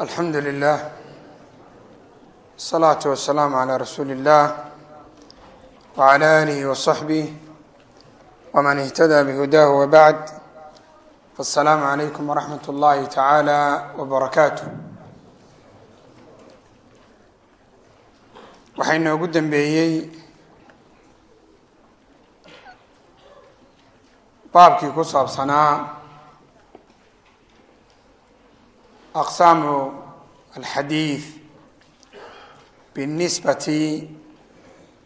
alxamdu lilah asalaatu wasalaamu calaa rasuuli illah wacala aalihi wasaxbih waman ihtadaa bihudaahu wabacd fasalaamu calaykum waraxmat ullahi tacaala wabarakaatu waxaa inoogu dambeeyey baabkii ku saabsanaa aqsaamu alxadiid biاlnisbati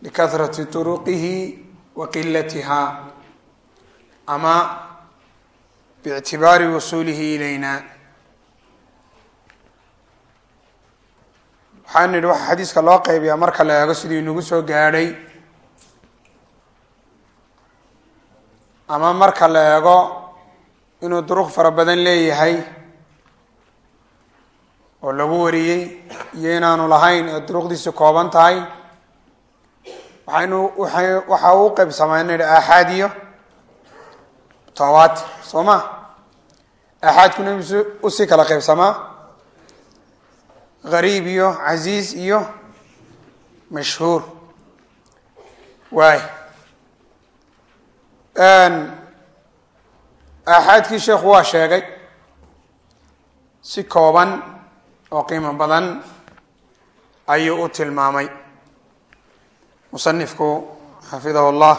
likahrati turuqihi wa qilatiha ama biictibaari wusuulihi ilayna waxaan nidhi waxaa xadiiska loo qeybiyaa marka la eego sidii inagu soo gaadhay ama marka la eego inuu duruq fara badan leeyahay oo lagu wariyey iyo inaanu lahayn ee duruqdiisi kooban tahay waxaynu waxa uu qeybsamaa in nidhi aaxaad iyo mutawaatir soo ma? Aaxaadkuna u sii kala qeybsamaa gariib iyo casiiz iyo mashhuur. Waay. Aaxaadkii sheekhu waa sheegay si kooban oo qiimo badan ayuu u tilmaamay. Musanifku xafidahu llah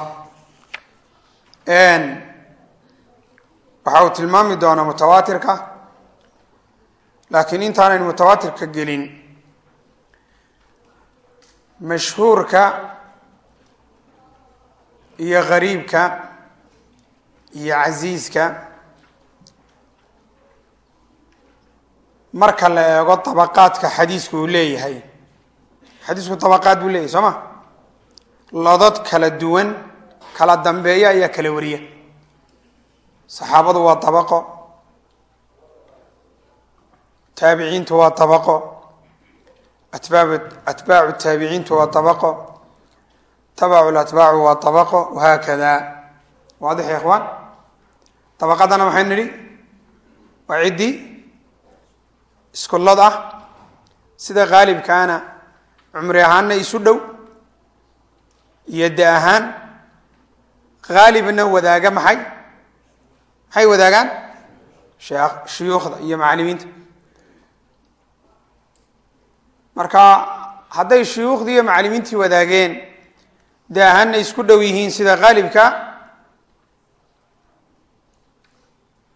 waxa uu tilmaami doonaa mutawaatirka laakiin intaanaynu mutawaatirka gelin mashhuurka iyo gariibka iyo casiiska marka la eego dabaqaadka xadiisku uu leeyahay. Xadiisku dabaqaad buu leeyahay soo ma? Lodod kala duwan kala dambeeya ayaa kala wariya. Saxaabadu waa dabaqo taabiciintu waa dabaqo atbaab atbaacu taabiciintu waa dabaqo tabacu latbaacu waa dabaqo wahaakada. Waadix ya ikhwaan? Dabaqadana maxay nidhi? Waa ciddii iskullad ah sida qaalibkaana cumri ahaanna isu dhow iyo da ahaan haalibna wadaaga maxay? Maxay wadaagaan? Shuyuukhda iyo macalimiinta. Marka hadday shuyuukhdii iyo macalimiintii wadaageen da ahaanna isku dhow yihiin sida haalibka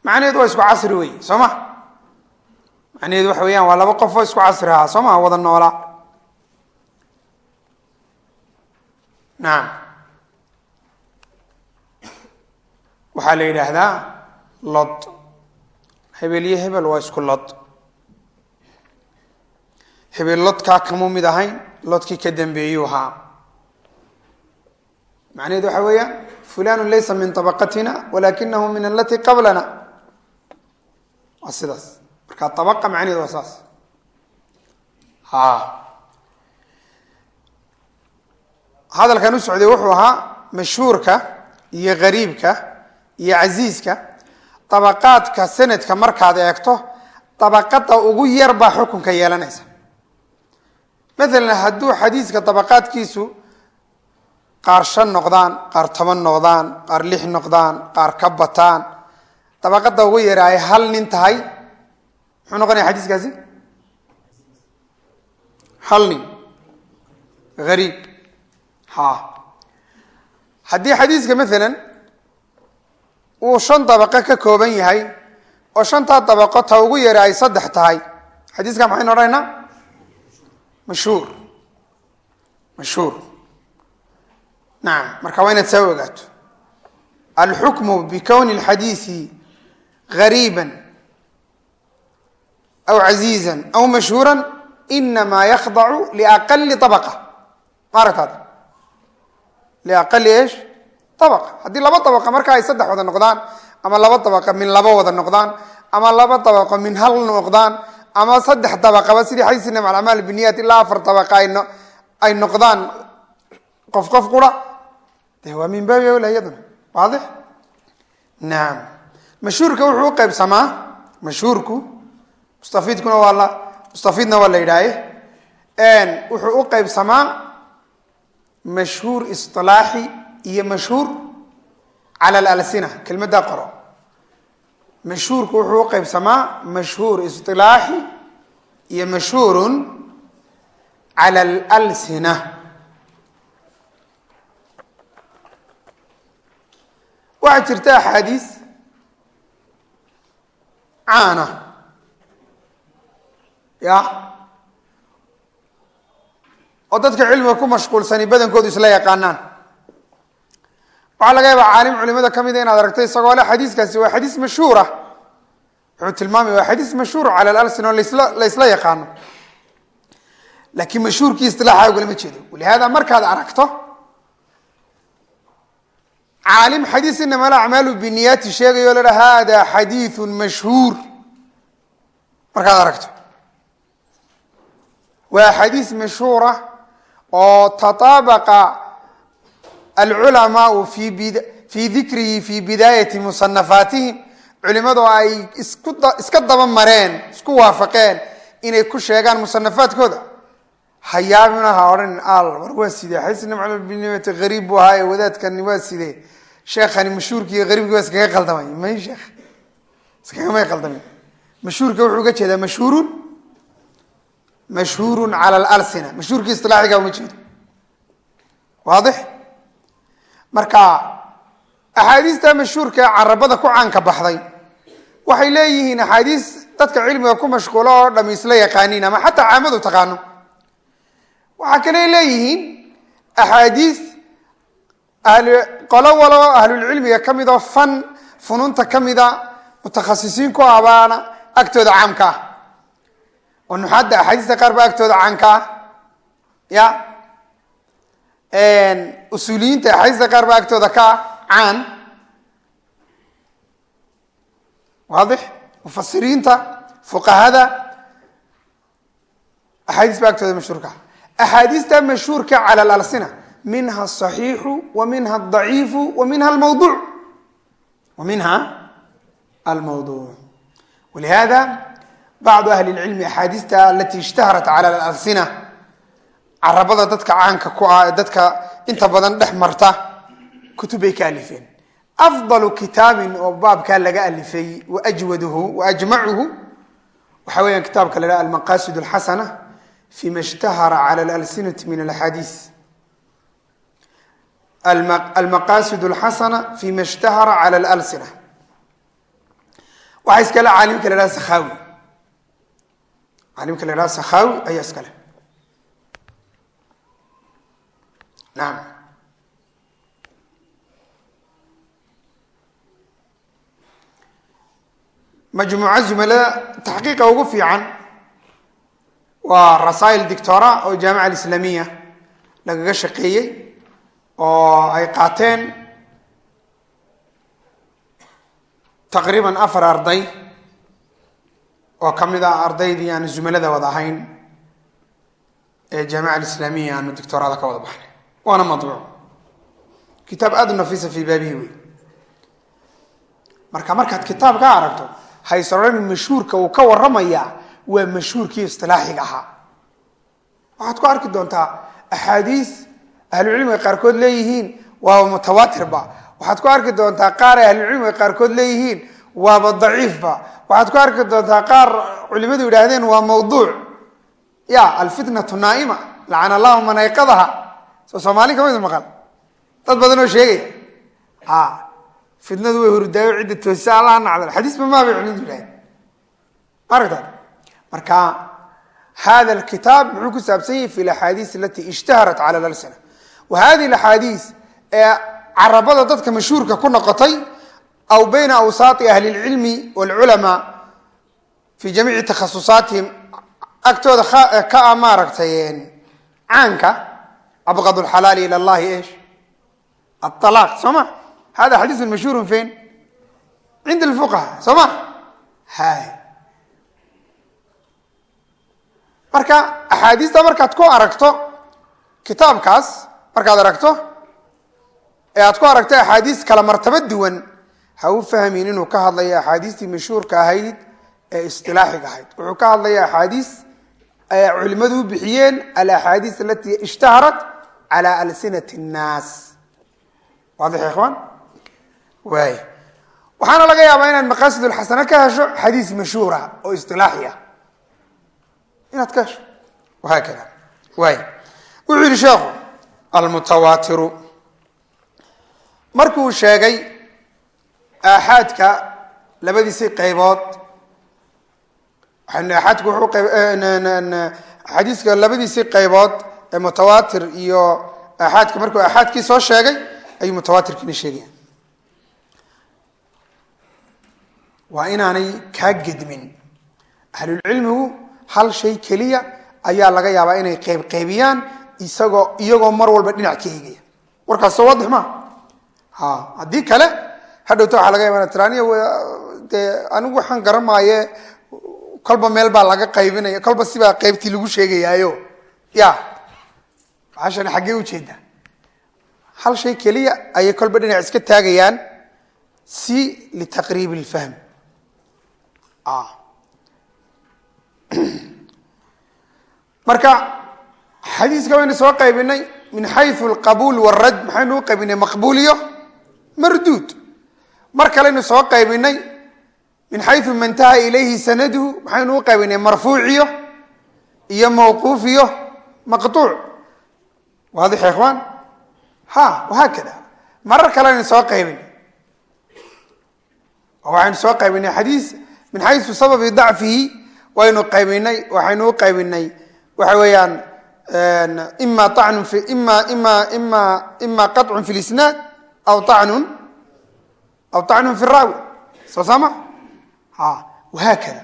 macnaheedu waa isku casri wey soo ma macnaheedu waxa weeyaan waa laba qof oo isku casri ahaa. Soo maha wada noolaa nacam waxaa la yidhaahdaa lod. Hebel iyo hebel waa isku lod. Hebel lodkaa kamuu mid ahayn lodkii ka dambeeyuu ahaa. Macnaheedu waxa weeyaan fulanu laysa min طabaqatina walakinahu min alati qablana. Waa sidaas marka abaqa macnaheedu waa saas. Ha. Hadalkan u socday wuxuu ahaa mashhuurka iyo gariibka iyo casiiska. Dabaqaadka sanadka markaad eegto dabaqada ugu yar baa xukunka yeelanaysa. Maalan hadduu xadiiska dabaqaadkiisu qaar shan noqdaan qaar toban noqdaan qaar lix noqdaan qaar ka bataan dabaqada ugu yara ay hal nin tahay muxuu noqonaya xadiiskaasi? Hal nin gariib. Ha. Haddii xadiiska maalan uu shan dabaqo ka kooban yahay oo shantaa dabaqo ta ugu yara ay saddex tahay xadiiska maxaynu odhanaynaa mashhuur. Mashhuur. Nacam marka waa inaad saa ogaato. Alxukmu bikowni اlxadiisi gariiba aw casiiza aw mashhuura inama yakdacu liaqali abaqa maaragtaad liaqali esh abaqa haddii laba dabaqa marka ay saddex wada noqdaan ama laba dabaqa min laba wada noqdaan ama laba dabaqo min hal noqdaan ama saddex dabaqaba sidii xadiis inam alamaal biniyat ilaa afar dabaqa ay noqdaan qof qof qura de waa min baabi awla iyaduna waadix naam mashhuurka wuxuu u qaybsamaa mashhuurku mustafiidkuna waa la mustafidna waa la yidhaahe. Wuxuu u qeybsamaa mashhuur isilaaxi iyo mashhuur cala alalsina kelmaddaa qoro. Mashhuurku wuxuu u qeybsamaa mashhuur isilaaxi iyo mashhuurun cala alalsina waxaa jirta axaadiis caana ya. Oo dadka cilmiga ku mashquulsani badankoodu isla yaqaanaan. Waxaa laga yaabaa caalim culimada ka mida inaad aragto isagoo le xadiiskaasi waa xadiis mashhuura. Wuxuu tilmaamaya waa xadiis mashhuur cala alalsin oo lasla la ysla yaqaano. Laakiin mashhuurkii istilaaxa ugala ma jeedo. Walihaada markaad aragto caalim xadiis inama alacmaalu biniyaati sheegayo la ha hada xadiiu mashhuur. Markaad aragto waa xadiis mashhuura oo tataabaqa alculamaau fi fii dikrihi fi bidaayati musanafaatihim culimadu ay iska daba mareen isku waafaqeen inay ku sheegaan musanafaadkooda hayaabina ha odhan al war waa sidee xadiis inama alacmaalu biniyati gariib buu ahaaye wadaadkani waa sidee sheekhani mashhuurki iyo waa iskaga qaldamay. May sheekh iskagamay qaldamin mashhuurka wuxuu uga jeedaa mashhuurun mashhuurun cala alalsina mashhuurkii isilaaxiga uma jeedo waadix marka axaadiista mashhuurka ee carabada ku caanka baxday waxay leeyihiin axaadiis dadka cilmiga ku mashquulo oo dham isla yaqaaniin ama xataa caamadu taqaano waxaa kale leeyihiin axaadiis qolo walo ahlulcilmiga ka mid oo fan funuunta ka mida mutakhasisiin ku abaana agtooda caamka ah oo nuxaadda axaadiista qaar ba agtooda caanka ah ya usuuliyiinta axaadiista qaar ba agtooda ka caan waadix? Mufasiriinta fuqahada axaadiis ba agtooda mashhuurka. Axaadiista mashhuurka cala alalsina minha asaxiixu wa minha adaciifu wa minha almawduuc wa minha almawduuc walihada bacdu ahli lcilmi axaadiista alati ishtaharat cala alalsina carabada dadka caanka ku ah ee dadka inta badan dhex marta kutub bay ka alifeen afdalu kitaabin oo baabkaa laga alifay waajwaduhu waajmacuhu waxa weeyaan kitaabka la haha almaqasid alxasana fima ishtahara cala alalsinati min alaxaadiis almaqasid alxasana fima ishtahara cala alalsina waxaa iskale caalimka la haha sakhaawi caalimka la haha sakhaawi ayaa iskale naam. Majmuuca zumalada taxqiiqa ugu fiican waa rasaa'il dictora oo jaamica alislaamiya lagaga shaqeeyey oo ay qaateen taqriiban afar arday oo ka mid ah ardaydii aan zumalada wada ahayn ee jaamica alislaamiya aanu dictorada ka wada baxnay. Waana madbuuc kitaab aada nafisa fii baabihi wey marka markaad kitaab aragto haysaroran mashhuurka uu ka waramayaa waa mashhuurkii istilaaxiga ahaa. Waxaad ku arki doontaa axaadiis ahlucilmiga qaarkood leeyihiin waaba mutawaatirba. Waxaad ku arki doontaa qaar ay ahlucilmiga qaarkood leeyihiin waaba daciifba waxaad ku arki doontaa qaar culimadu yidhaahdeen waa mawduuc. Ya alfitnatu naaima lacana allahu man soo soomaali ka mid maqal. Dad badan oo sheegaya a fitnadu way hurdaayo cidda toosa allaha nacdal xadiisba maabay culimadu yidhahdeen maaragta marka hada alkitaab muxuu ku saabsan yahay fi alaxaadiis alati ishtaharat cala alalsina wa hadihi alaxaadiis ee carabada dadka mashhuurka ku noqotay aw bayna awsaati ahli lcilmi wlculamaa fii jamiici takhasusaatihim agtooda ka a maaragtay caanka abqad lxalaali il llahi esh aalaaq soo ma hada xadiisu mashhuurun fen cinda lfuqaha soo ma hay marka axaadiista markaad ku aragto kitaabkaas markaad aragto ee aad ku aragto axaadiis kala martaba duwan ha u fahmin inuu ka hadlayo axaadiistii mashhuurka ahayd ee istilaaxiga ahayd. Wuxuu ka hadlaya axaadiis culimadu u bixiyeen alaxaadiis alati ishtaharat cala alsinati nnaas. Waadix ya ikhwaan waay. Waxaana laga yaabaa inaad maqaasid lxasana ka hesho xadiis mashhuura oo isilaaxi ah. Inaad ka hesho. Wahaakada waay. Wuxuu yihi sheekhu almutawaatiru markuu sheegay aaxaadka labadiisii qaybood. Aaadku xadiiska labadiisii qaybood ee mutawaatir iyo aaxaadka. Markuu aaxaadkii soo sheegay ayuu mutawaatirkiina sheegaya. Waa inaanay kaa gedmin. Ahlulcilmigu hal shay keliya ayaa laga yaabaa inay qeybqeybiyaan isagoo iyagoo mar walba dhinac ka eegaya warkaas soo waadix maa ha haddii kale hadhowta waxaa laga yaaba traniya dee anigu waxaan garamaaye kolba meel baa laga qaybinaya kolba sibaa qaybtii lagu sheegayaayo. Ya maashani xaggee ujeeda hal shay keliya ayay kolba dhinac iska taagayaan si litaqriib lfahm marka xadiiska waynu soo qaybinay min xayu alqabuul wاrad maxaynu u qaybinay maqbuul iyo marduud mar kaleynu soo qaybinay min xayu ma intaha ilayhi sanaduhu maxaynu u qaybinay marfuuciyo iyo mawquuf iyo maqtuuc waadix ikhwaan ha wahaakada marar kaleynu soo qaybinay. Waxaynu soo qaybinay xadiis min xayu sababi dacfihi waynu qaybinay waxaynu u qaybinay waxa weeyaan ima anun ima ima qaطcun fi lisnaad aw anun aw طacnun fi raawi soo saama wahaakada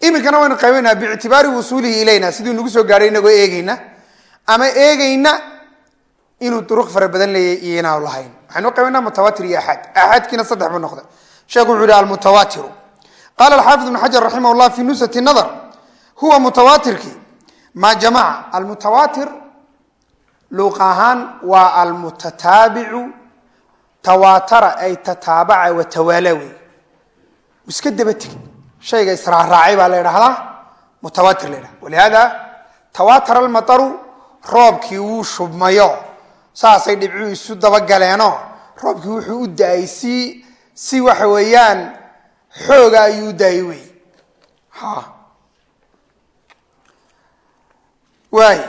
iminkana waynu qaybinaa biictibaari wusuulihi ilayna siduu nagu soo gaadhay inagoo eegeyna ama eegeyna inuu duruq fara badan leeyahy iyo inaanu lahayn waxaynu qaybinaa mutawatir iyo axaad axaadkiina saddex buu noqday sheekhu wuxu yihi almutawaatiru qaala alxaafid ibn xajar raximah llah fi nusati nadr huwa mutawaatirkii maa jamaca almutawaatir luuq ahaan waa almutataabicu tawaatara ay tataabaca watawaala wey iska daba tegin shayga israacraacay baa la idhahdaa mutawaatir la ydhahda walihada tawaatara almataru roobkii wuu shubmayo. Saasay dhibcuu isu dabagaleeno roobkii wuxuu u da'ay si si waxa weeyaan xooga ayuu u daayay wey ha waay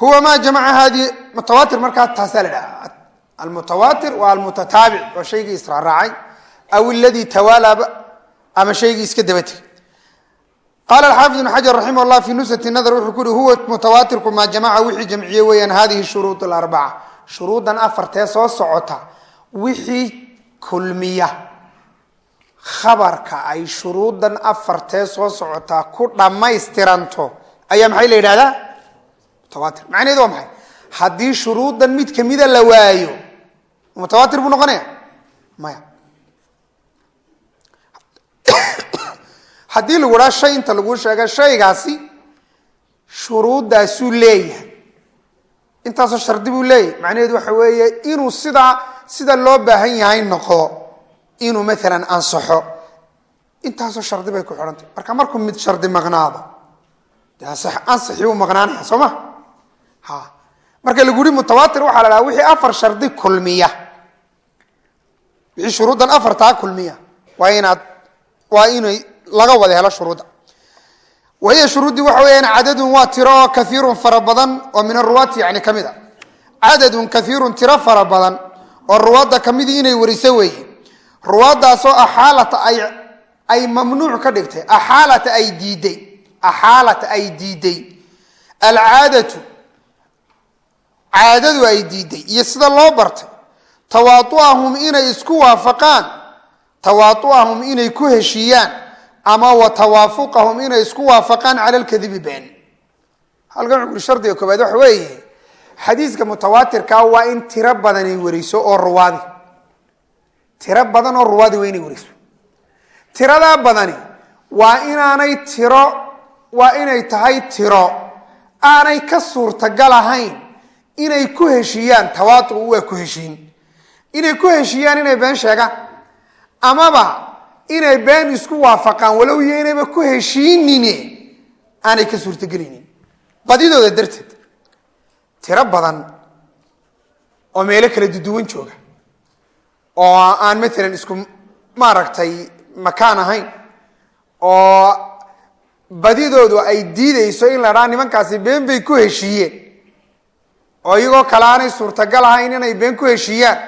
huwa ma jamaca hadi mutawaatir markaa taasaa la dhaha almutawaatir waa almutataabic waa shaygii israacraacay aw iladii tawaalaaba ama shaygii iska daba tegay qaala alxaafid ibn xajar raximah llah fi nusati nadr wuxuu ku uhi huwa mutawaatirku maa jamaca wixii jamciye weeyaan hadihi shuruud alarbaca shuruudan afartee soo socota wixii kulmiya khabarka ay shuruudan afartee soo socotaa ku dhammaystiranto ayaa maxay la yidhahdaa mutawaatir macnaheedu waa maxay haddii shuruudan mid kamida la waayo mutawaatir buu noqonaya maya haddii lagu dhaha shay inta laguu sheega shaygaasi shuruuddaasuu leeyahay intaasoo shardi buu leeyahay macnaheedu waxa weeye inuu sidaa sida loo baahan yahay noqdo inuu maalan ansaxo intaasoo shardi bay ku xidhantay marka markuu mid shardi maqnaado de ansaxii uu maqnaanaya soo ma ha marka lagu yihi mutawaatir waxaa la dhaha wixii afar shardi kulmiya wixii shuruuddan afartaa kulmiya. Waa inaad waa inay laga wada helo shuruudda wahiya shuruuddii waxa weeyaan cadadun waa tiro oo kaiirun fara badan oo min aruwaati yani ka mid a cadadun kaiirun tiro fara badan oo ruwaadda kamidii inay wariso weeye ruwaaddaasoo axaalata ay ay mamnuuc ka dhigtay. Axaalata ay diiday. Axaalata ay diiday. Alcaadatu caadadu ay diiday. Iyo sida loo bartay tawaaduahum inay isku waafaqaan. Tawaaduahum inay ku heshiiyaan. Ama wa tawaafuqahum inay isku waafaqaan cala lkadibi been. Halkan wuxu shardiga koobaad waxa weeye xadiiska mutawaatirkaa waa in tiro badan ay wariso oo ruwaadi. Tiro badan oo ruwaadi waa inay wariso. Tiradaa badani waa inaanay tiro waa inay tahay tiro. Aanay ka suurtagal ahayn inay ku heshiiyaan tawaatucu waa ku heshiin inay ku heshiiyaan inay been sheegaan amaba inay been isku waafaqaan walow iyo ku heshiinine aanay ka suurtagelaynin badidooda darteed tiro badan oo meelo kala duduwan jooga oo aan maalan isku maaragtay makaan ahayn oo badidoodu ay diideyso in la dhaa nimankaasi been bay ku heshiiyeen. Oo iyagoo kale aanay suurtagal ahayn inay been ku heshiiyaan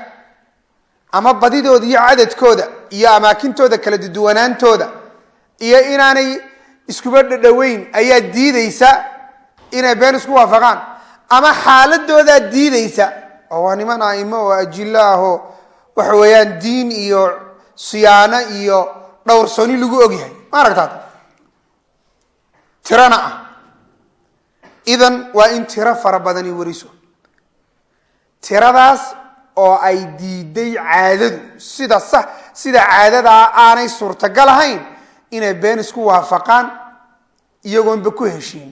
ama badidooda iyo cadadkooda iyo amaakintooda kala duduwanaantooda iyo inaanay iskuba dhadhoweyn ayaa diideysa inay been isku waafaqaan. Ama xaaladoodaa diideysa oo waa niman aimo oo ajilo ahoo waxa weeyaan diin iyo siyaano iyo dhowrsoni lagu ogyahay ma aragtaad? Tirana ah. Idan waa in tiro fara badani wariso. Tiradaas oo ay diiday caadadu. Sida sax sida caadadaa aanay suurtagal ahayn inay been isku waafaqaan iyagoonba ku heshiin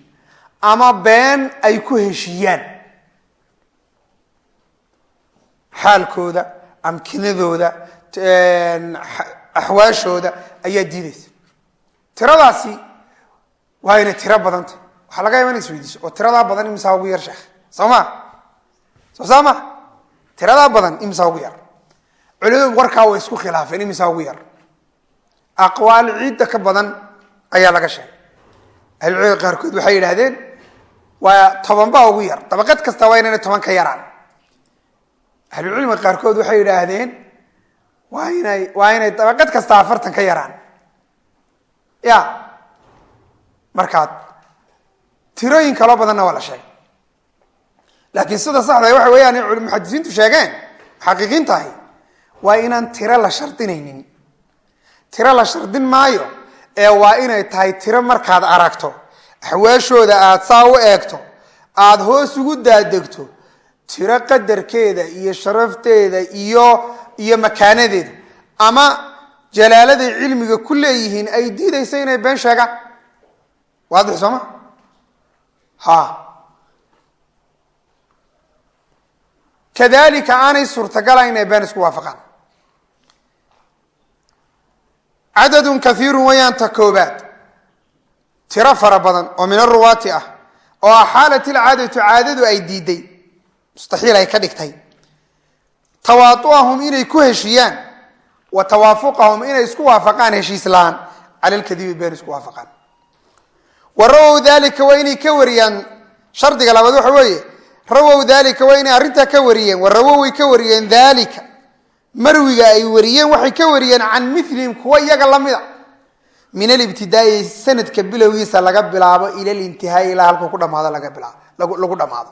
ama been ay ku heshiiyaan. Xaalkooda amkinadooda axwaashooda ayaa diideysa tiradaasi waa inay tiro badanta waxaa laga yaaba ina isweydiiso oo tiradaa badan imisaa ugu yar sheekh. Soo ma? Soo saa ma tiradaa badan imisaa ugu yar. Culimadu warkaa way isku khilaafeen imisaa ugu yar. Aqwaal ciidda ka badan ayaa laga sheegay. Ahlucilmiga qaarkood waxay yidhaahdeen waa toban baa ugu yar. Dabaqad kasta waa inayna toban ka yaraan. Ahlucilmiga qaarkood waxay yidhaahdeen waa inay waa inay dabaqad kasta afartan ka yaraan. Ya markaad tirooyin kaloo badanna waa la sheegay laakiin sida saxda waxa weeyaan in muxadisiintu sheegeen xaqiiqiin tahay waa inaan tiro la shardinaynin. Tiro la shardin maayo ee waa inay tahay tiro markaad aragto axwaashooda aada saa u eegto aada hoos ugu daadegto tiro qadarkeeda iyo sharafteeda iyo iyo makaanadeeda ama jalaaladay cilmiga ku leeyihiin ay diidaysa inay been sheegaan. Waadix sooma ha kadalika aanay suurtagala inay been isku waafaqaan. Cadadun kaiirun wayaan ta koobaad tiro fara badan oo min aruwaati ah oo axaalat ilcaadatu caadadu ay diiday. Mustaxiil ay ka dhigtay. Tawaaduahum inay ku heshiyaan wa tawaafuqahum inay isku waafaqaan heshiis la'aan. Cala lkadibi been isku waafaqaan. Wa rawow dalika waa inay ka wariyaan shardiga labaad waxa weeye rawow dalika waa inay arrintaa ka wariyeen wa rawow way ka wariyeen dalika marwiga ay wariyeen waxay ka wariyeen can milihim kuwa iyaga lamida min alibtidaai sanadka bilowgiisa laga bilaabo ila lintihaai ilaa halkuu ku dhamaado laga bilaabo lagu dhamaado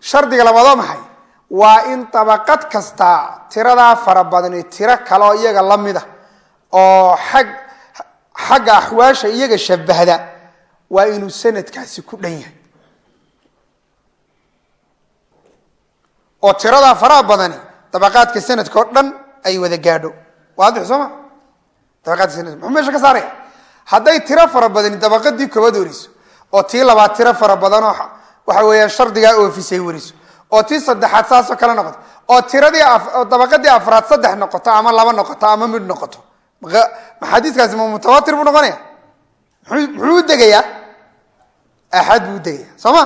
shardiga labaadoo maxay? Waa in dabaqad kasta tiradaa fara badani tiro kaleoo iyaga lamida oo xag xagga axwaasha iyaga shabahda waa inuu sanadkaasi ku dhan yahay oo tiradaa faraha badani dabaqaadka sanadka oo dhan ay wada gaadho. Waadix soo ma dabaqaadka sanadka muxuu meesha ka saaraya hadday tiro fara badani dabaqadii koobaad wariso oo tii labaad tiro fara badan oo waxa weeyaan shardigaa oofisay wariso oo tii saddexaad saasoo kale noqoto oo tiradii dabaqadii afraad saddex noqoto ama laba noqoto ama mid noqoto. Maxaadiiskaasi ma mutawatir buu noqonaya muxuu degayaa? Axad buu udegaya soo ma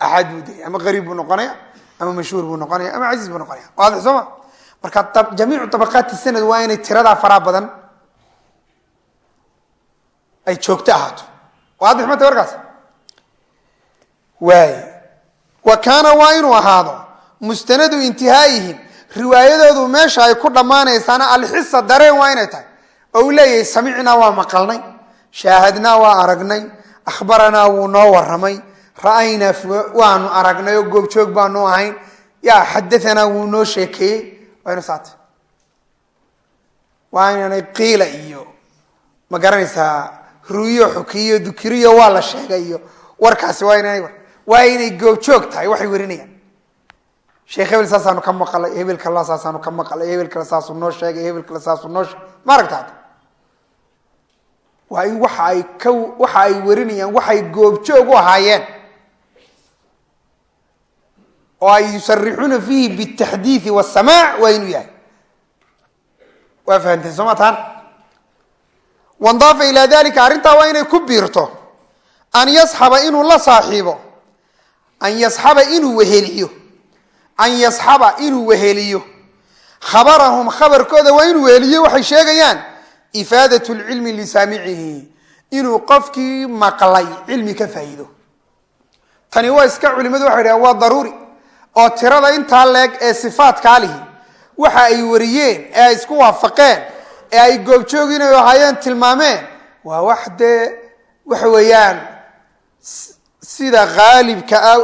axad buu udegaya ama qariib buu noqonaya ama mashhuur buu noqonaya ama casiiz buu noqonaya. Waadix soo ma? Marka jamiicu dabaqaati sanad waa inay tiradaa faraa badan ay joogto ahaato. Waadix mata warkaas? Waay. Wa kaana waa inuu ahaado mustanadu intihaaihim riwaayadoodu meesha ay ku dhammaanaysaana alxisa dareen waa inay tahay. Oo uu samicnaa waa maqalnay shaahadnaa waa aragnay akhbaranaa wuu noo waramay ra'aynaa waanu aragnay oo goobjoog baanu ahayn. Yaa xadaanaa wuu noo sheekeeyey. Waa inu saata waa qiila iyo ma garanaysaa ruyo xukiyo dukiriyo waa la sheegay iyo warkaasi waa inaanay waa inay goobjoog tahay waxay warinayaan. Sheekh hebel saasaanu ka maqalay hebel kala saasaanu ka maqalay hebel kale saasuu noo sheegay hebel kale saasuu noo sheegay ma aragta hadda? Waa in waxa ay ka waxa ay warinayaan waxay goobjoog u ahaayeen oo ay yusarixuuna fiihi bitaxdiidi wasamaac waa inuu yahay. Waa fahamteen soo ma taan? Wandaafa ilaa dalika arrintaa waa inay ku biirto an yasxaba inuu la saaxiibo an yasxaba inuu weheliyo an yasxaba inuu weheliyo. Khabarahum khabarkooda waa inuu weheliyo waxay sheegayaan ifaadat lcilmi lisaamicihi inuu qofkii maqlay cilmi ka faa'iido. Tani waa iska culimadu waxay dhahen waa daruuri oo tirada intaa leeg ee sifaatkaa lihi waxa ay wariyeen ee ay isku waafaqeen ee ay goobjoogin ay ahaayeen tilmaameen waa wax dee waxa weeyaan sida haalibka ah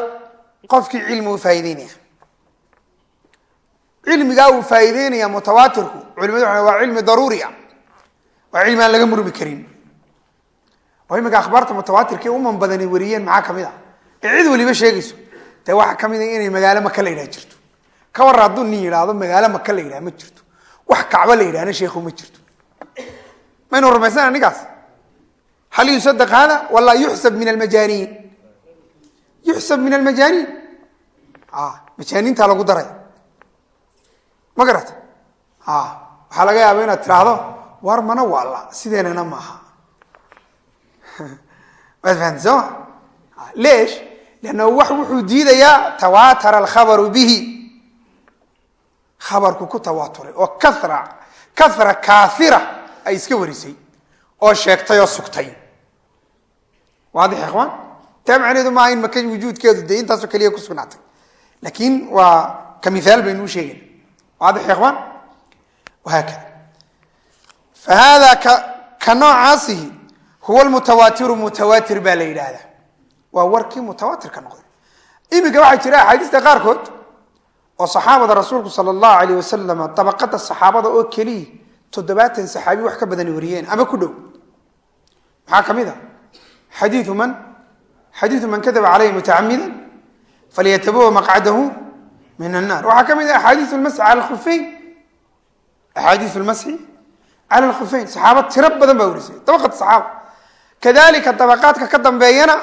qofkii cilmi u faa'ideynaya cilmigaa uu faa'iideynaya mutawaatirku culimadu waa waa cilmi daruuri ah waa cilmi aan laga murmi karin. Oo iminka akhbaarta mutawaatirka uman badani wariyeen maxaa ka mid a ee cid waliba sheegayso dee waxaa ka mid a inay magaalo maka la yidhaha jirto. Ka warra hadduu nin yidhaahdo magaalo maka la yidhaha ma jirto. Wax kacbo la yidhahna sheekhu ma jirto. Maynu rumaysana ninkaas? Hal yusadaq hada wala yuxsab min almajaaniin. Yuxsab min almajaaniin. Majaaniintaa lagu daray. Ma garata? Waxaa laga yaaba inaad tiraahdo war mana waala sideenana maaha. Waad fahamta soo ma? Leesh leanna wax wuxuu diidayaa tawaatara alkhabaru bihi khabarku ku tawaaturay oo kara kahra kaafira ay iska warisay oo sheegtay oo sugtay waadix ikhwaan taa macnaheedu maaha in maka wujuudkeedu dee intaasoo keliya ku sugnaatay laakiin waa ka miaal baynu u sheegayna waadix ikhwaan wahaakada fa hada ka ka noocaasihi huwa lmutawaatiru mutawaatir baa la yidhaahdaa waa warkii mutawaatirka noqday. Iminka waxaa jira axaadiista qaarkood oo saxaabada rasuulku sala allahu alayh wasalam dabaqada saxaabada oo keliya toddobaatan saxaabi wax ka badani wariyeen ama ku dhow. Maxaa ka mid a xadiiu man xadiidu man kadaba calayhi mutacamidan falyatabawa maqcadahu min annar waxaa ka mid a axaadiiu lmasxi cala lkhufeyn axaadiiu lmasxi cala lkhufeyn saxaaba tiro badan baa warisay. Dabaqat saxaaba. Kadalika dabaqaadka ka dambeeyana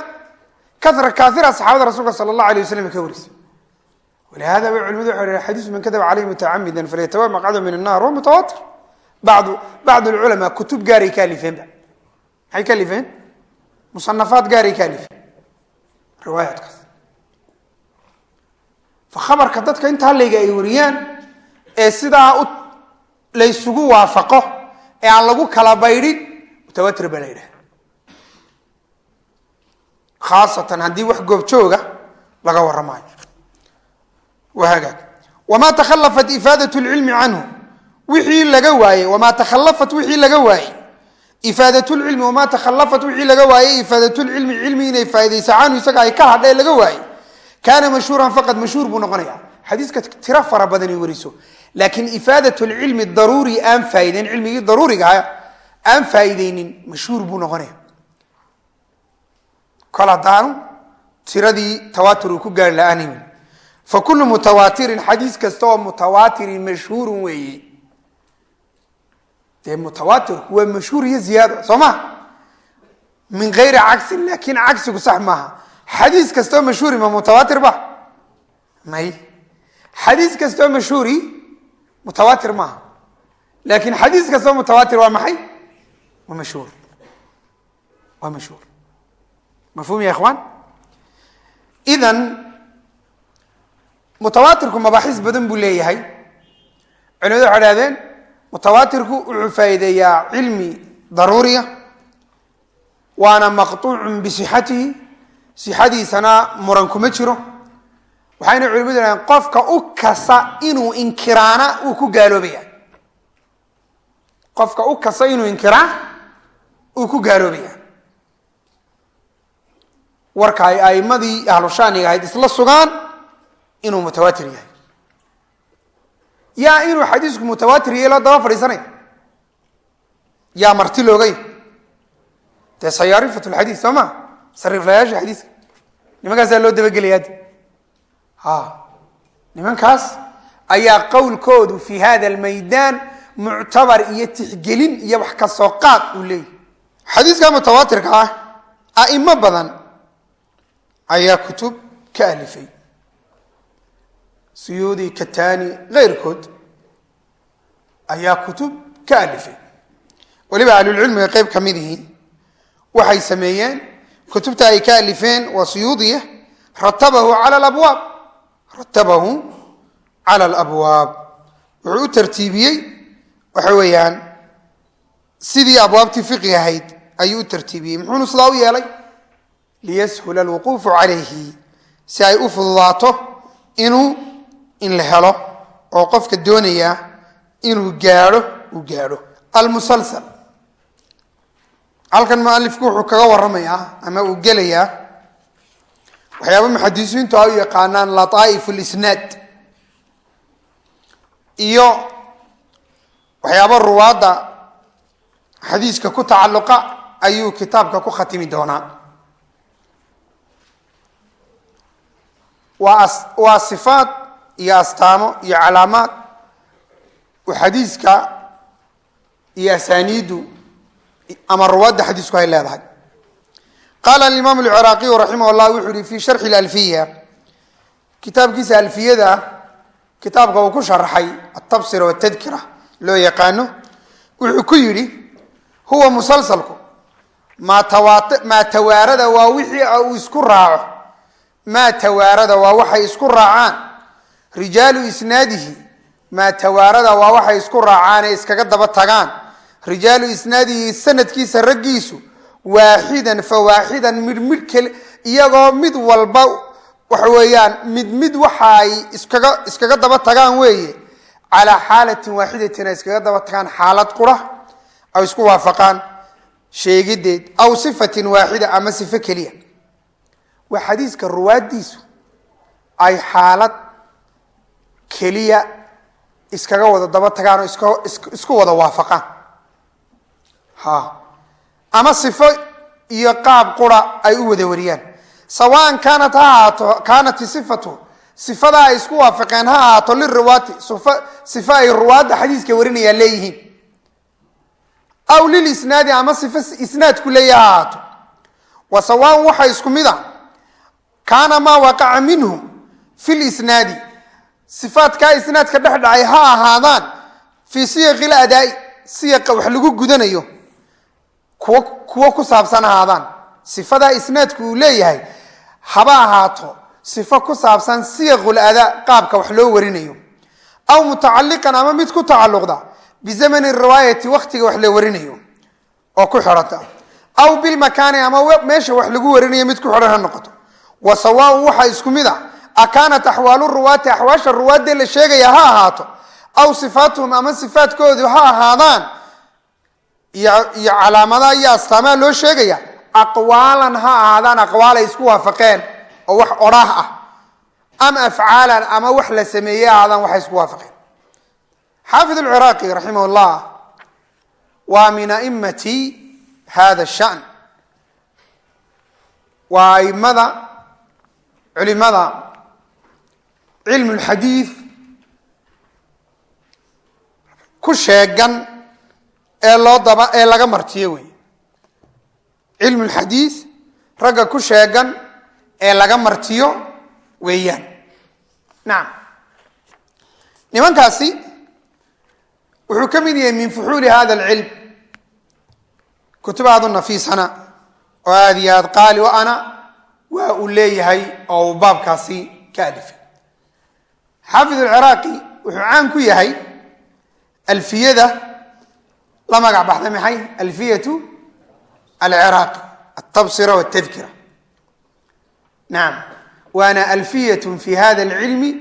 kara kaaira saxaabada rasuulka sala allah alay waslam ka warisay walihada bay culimadu waxay dhaheen xadiisu man kadaba calayhi mutacamidan falyatabawa maqcadahu min annar wa mutawaatir bacdu bacd lculamaa kutub gaaray ka alifeenba maxay ka alifeen musanafaad gaaray ka alifeen riwaayaadkaas fa khabarka dadka intaa layga ay wariyaan ee sidaa laysugu waafaqo ee aan lagu kala baydhin mutawatir baa la yidhaha khaasatan haddii wax goobjooga laga warramaayo waa hagaag. Wamaa takhallafat ifaadat lcilmi canhu. Wixii laga waayey wamaa takhallafat wixii laga waayey ifaadat lcilmi wamaa takhallafat wixii laga waayey ifaadat lcilmi cilmi inay faaidaysa canhu isaga ay ka hadhee laga waayey kaana mashhuuran faqad mashhuur buu noqonaya xadiiska tiro fara badanay wariso. Laakiin ifaadat lcilmi daruuri aan faaideyn cilmigii daruurigaha aan faa'iideynin mashhuur buu noqonaya kol haddaanu tiradii tawaatur uu ku gaari la'aanay. Fa kullu mutawaatirin xadiis kasta oo mutawaatirin mashhuurun weeye. Dee mutawaatirku waa mashhuur iyo ziyaado soo ma? Min gayri cagsin laakiin cagsigu sax maaha. Xadiis kastaoo mashhuuri ma mutawaatir ba? May. Xadiis kastaoo mashhuuri mutawaatir maaha. Laakiin xadiis kastaoo mutawaatir waa maxay? Waa mashhuur. Waa mashhuur mafhum ya ikhwaan idan mutawaatirku mabaaxiis badan buu leeyahay culimadu waxay dhahdeen mutawaatirku wuxuu faa'iideeyaa cilmi daruuriya waana maqtuucun bisixatihi sixadiisana muran kuma jiro waxayna culimadu dhahdeen qofka u kasa inuu inkiraana uu ku gaaloobaya qofka u kasa inuu inkiraa uu ku gaaloobaya warka ay aimadii ahlushaaniga ahayd isla sugaan inuu mutawaatir yahay. Yaa inuu xadiisku mutawaatir yahay loo daba fadhiisanaya yaa marti loogay? Dee sayaarifat lxadiis soo ma? Sariiflayaasha xadiiska. Nimankaasaa loo dabagelaya de ha nimankaas ayaa qowlkoodu fi hada almaydaan muctabar iyo tixgelin iyo wax ka soo qaad uu leeyahy xadiiska mutawaatirka ah aimo badan ayaa kutub ka alifay. Suyuudi katani keyrkood ayaa kutub ka alifay. Weliba ahlulcilmiga qeyb ka midihii waxay sameeyeen kutubta ay ka alifeen waa suyuudiya ratabahu cala labwaab ratabahu cala alabwaab wuxuu u tartiibiyey waxa weeyaan sidii abwaabtii fiqi ahayd ayuu u tartiibiyey. Muxuunu sidaa u yeelay liyashula alwuquufu calayhi si ay u fududaato inuu in la helo oo qofka doonaya inuu gaadho uu gaadho. Almusalsal. Halkan mualifku wuxuu kaga waramayaa ama uu gelayaa waxyaaba muxadisiintu ay u yaqaanaan lataaif lisnaad iyo waxyaaba ruwaadda xadiiska ku tacalluqa ayuu kitaabka ku khatimi doonaa waa sifaad iyo astaamo iyo calaamaad. Uu xadiiska iyo asaaniiddu ama ruwaadda xadiisku ay leedahay. Qaala alimaam alciraaqiyu raximah llah wuxuu yihi fi sharxi alfiya kitaabkiisa alfiyada kitaabka uu ku sharaxay atabsira watadkira loo yaqaano wuxuu ku yidhi huwa musalsalku maa tawaarada waa wixii uu isku raaco maa tawaarada waa waxay isku raacaan. Rijaalu isnaadihi maa tawaarada waa waxay isku raacaane iskaga daba tagaan. Rijaalu isnaadihi sanadkiisa raggiisu waaxidan fa waaxidan midh midh kale iyagoo mid walba waxa weeyaan mid mid waxa ay iskaga iskaga daba tagaan weeye. Calaa xaalatin waaxidatin iskaga daba tagaan xaalad qura ay isku waafaqaan. Sheegideed aw sifatin waaxida ama sifo keliya waa xadiiska ruwaaddiisu ay xaalad keliya iskaga wada daba tagaan oo isku wada waafaqaan. Ha ama sifo iyo qaab qura ay u wada wariyaan. Sawaan kaanat ha ahaato kaanat sifatu. Sifada ay isku waafaqeen ha ahaato liriwaati sifo ay ruwaadda xadiiska warinayaan leeyihiin. Aw lilisnaadi ama sifo isnaadku leeya ha ahaato. Wa sawaan waxa isku mid a kaana maa waqaca minhu fi lisnaadi sifaadkaa isnaadka dhex dhacay ha ahaadaan fii siyaqi ladaai siyaqa wax lagu gudanayo kuwo ku saabsan ahaadaan. Sifadaa isnaadku uu leeyahay haba ahaato sifo ku saabsan siyaqul adaa qaabka wax loo warinayo. Aw mutacaliqan ama mid ku tacalluqda bizamani riwaayati waktiga wax la warinayo oo ku xidhata. Aw bilmakaani ama meesha wax lagu warinayo mid ku xidhan ha noqoto wa sawaaun waxaa isku mid a akaanat axwaalu ruwaati axwaasha ruwaadee la sheegaya ha ahaato. Aw sifaatuhum ama sifaadkoodu ha ahaadaan. Iyo calaamadaha iyo astaamaha loo sheegaya aqwaalan ha ahaadaan aqwaal ay isku waafaqeen oo wax odhaah ah. Ama afcaalan ama wax la sameeyey ahaadaan waxay isku waafaqeen. Xaafid alciraaqi raximah llah waa min aimati hada shan. Waa aimada culimada cilmu lxadiid ku sheegan ee loo daba ee laga martiyo wey cilmu lxadiid ragga ku sheegan ee laga martiyo weeyaan. Nacam nimankaasi wuxuu ka mid yahay min fuxuuli hada alcilm. Kutub aad u nafiisana oo aada iyo aad qaali o ana waa uu leeyahay oo uu baabkaasi ka alifay xaafid alciraaqi wuxuu caan ku yahay alfiyada la magac baxday maxay? Alfiyatu alciraaqi altabsira waltadkira nacam waana alfiyat fi hada alcilmi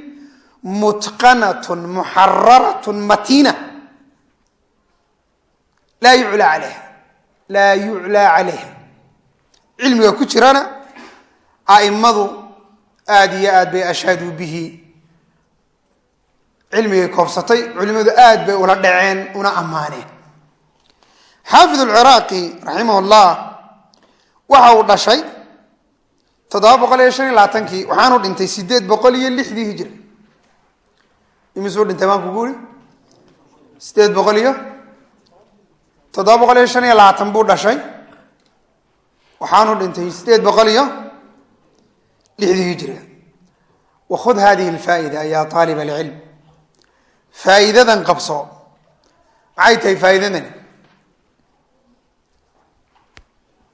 mutqanat muxararat matina laa yuclaa calayha. Laa yuclaa calayha. Cilmiga ku jirana a'immadu aada iyo aad bay ashhaduu bihi. Cilmigay koobsatay culimmadu aad bay ula dhaceen una ammaaneen. Xaafid alciraaqi raximah waxa uu dhashay toddoba boqol iyo shan iyo labaatankii waxaanu dhintay sideed boqol iyo lixdii hijri. Imisuu dhintay maan kugu sideed boqol iyo toddoba boqol iyo shan iyo labaatan buu dhashay. Waxaanu dhintay sideed boqol iyo lixdii hijriga wakhud hadihi alfaa'ida ya aalib alcilm faa'iidadan qabso maxay tahay faa'iidadani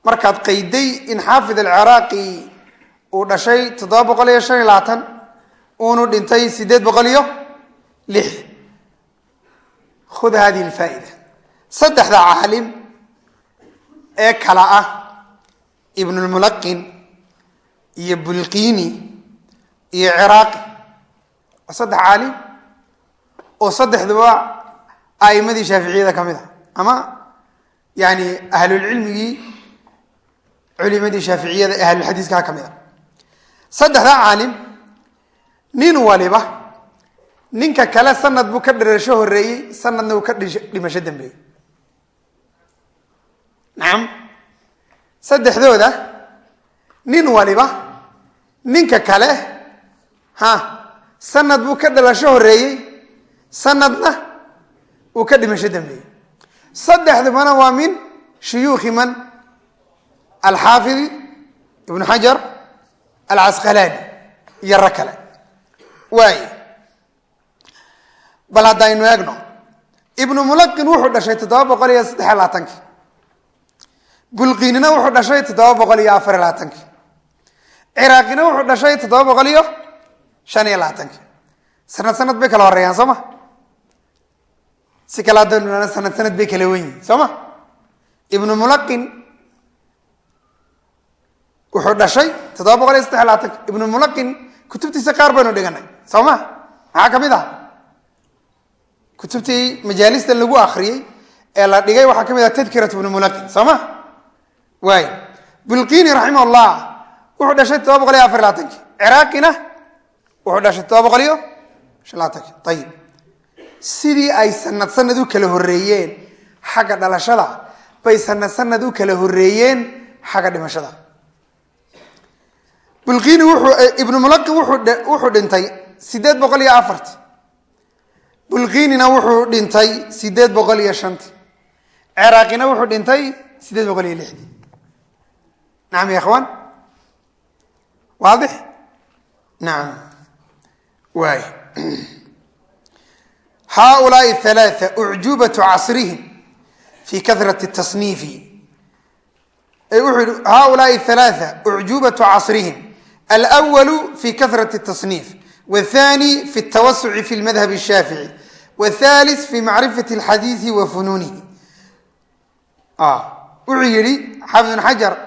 markaad qayday in xaafid alciraaqi uu dhashay toddoba boqol iyo shan iyo labaatan uunu dhintay sideed boqol iyo lix khud hadihi alfaa'ida saddexda caalim ee kala ah ibnulmulaqin iyo bulqiini iyo ciraaqi waa saddex caalim oo saddexduba a'imadii shaaficiyada ka mid a ama yani ahlulcilmigii culimadii shaaficiyada ee ahlulxadiiskaha ka mid a saddexdaa caalim nin waliba ninka kale sanad buu ka dharasho horeeyey sanadna uu ka dhimasho dambeeyey. Nacam saddexdooda nin waliba ninka kale ha sanad buu ka dhalasho horeeyey sanadna uu ka dhimasho dambeeyey. Saddexdubana waa min shuyuukhi man? Alxaafidi ibnu xajar alcasqalaani iyo kale. Waay. Bal haddaynu eegno ibnu mulaqin wuxuu dhashay toddoba boqol iyo saddex iyo labaatankii bulqiinina wuxuu dhashay toddoba boqol iyo afar iyo ciraaqina wuxuu dhashay toddoba boqol iyo shan iyo labaatankii sanad sanad bay kala horeeyaan soo ma? Si kale sanad sanad bay kala wen yihiin soo ma? Ibnu mulaqin wuxuu dhashay toddoba boqol iyo saddex labaatanki. Ibnu mulaqin kutubtiisa qaar baynu dhiganay soo ma? Maxaa ka mid ah? Kutubtii majaalista lagu akriyey ee la dhigay waxaa ka mid ah tadkirat ibnu mulaqin soo ma? Waay. Bulqini raximah wuxuu dhashay toddoba boqol iyo afar iyo labaatanki ciraaqina wuxuu dhashay toddoba boqol iyo shan ayib sidii ay sanad sanad u kala horeeyeen xagga dhalashada bay sanad sanad u kala horeeyeen xagga dhimashada. Bulqini wuxuu ibnu mulaqin wuxuu dhintay sideed boqol iyo afarti. Bulqinina wuxuu dhintay sideed boqol iyo shanti. Ciraaqina wuxuu dhintay sideed boqol iyo lixdii nacam ya ikhwaan waadix nacam waay haulaai halaaa ucjubatu casrihim fi kahrati tasniifi wuxuu yihi haulaai halaaa ucjubatu casrihim alwalu fi kahrati tasniif wthani fi tawasuci fi lmadhab الshaafici wthalis fi macrifati اlxadiidi wa funuunihi wuxuu yihi xaafid bn xajar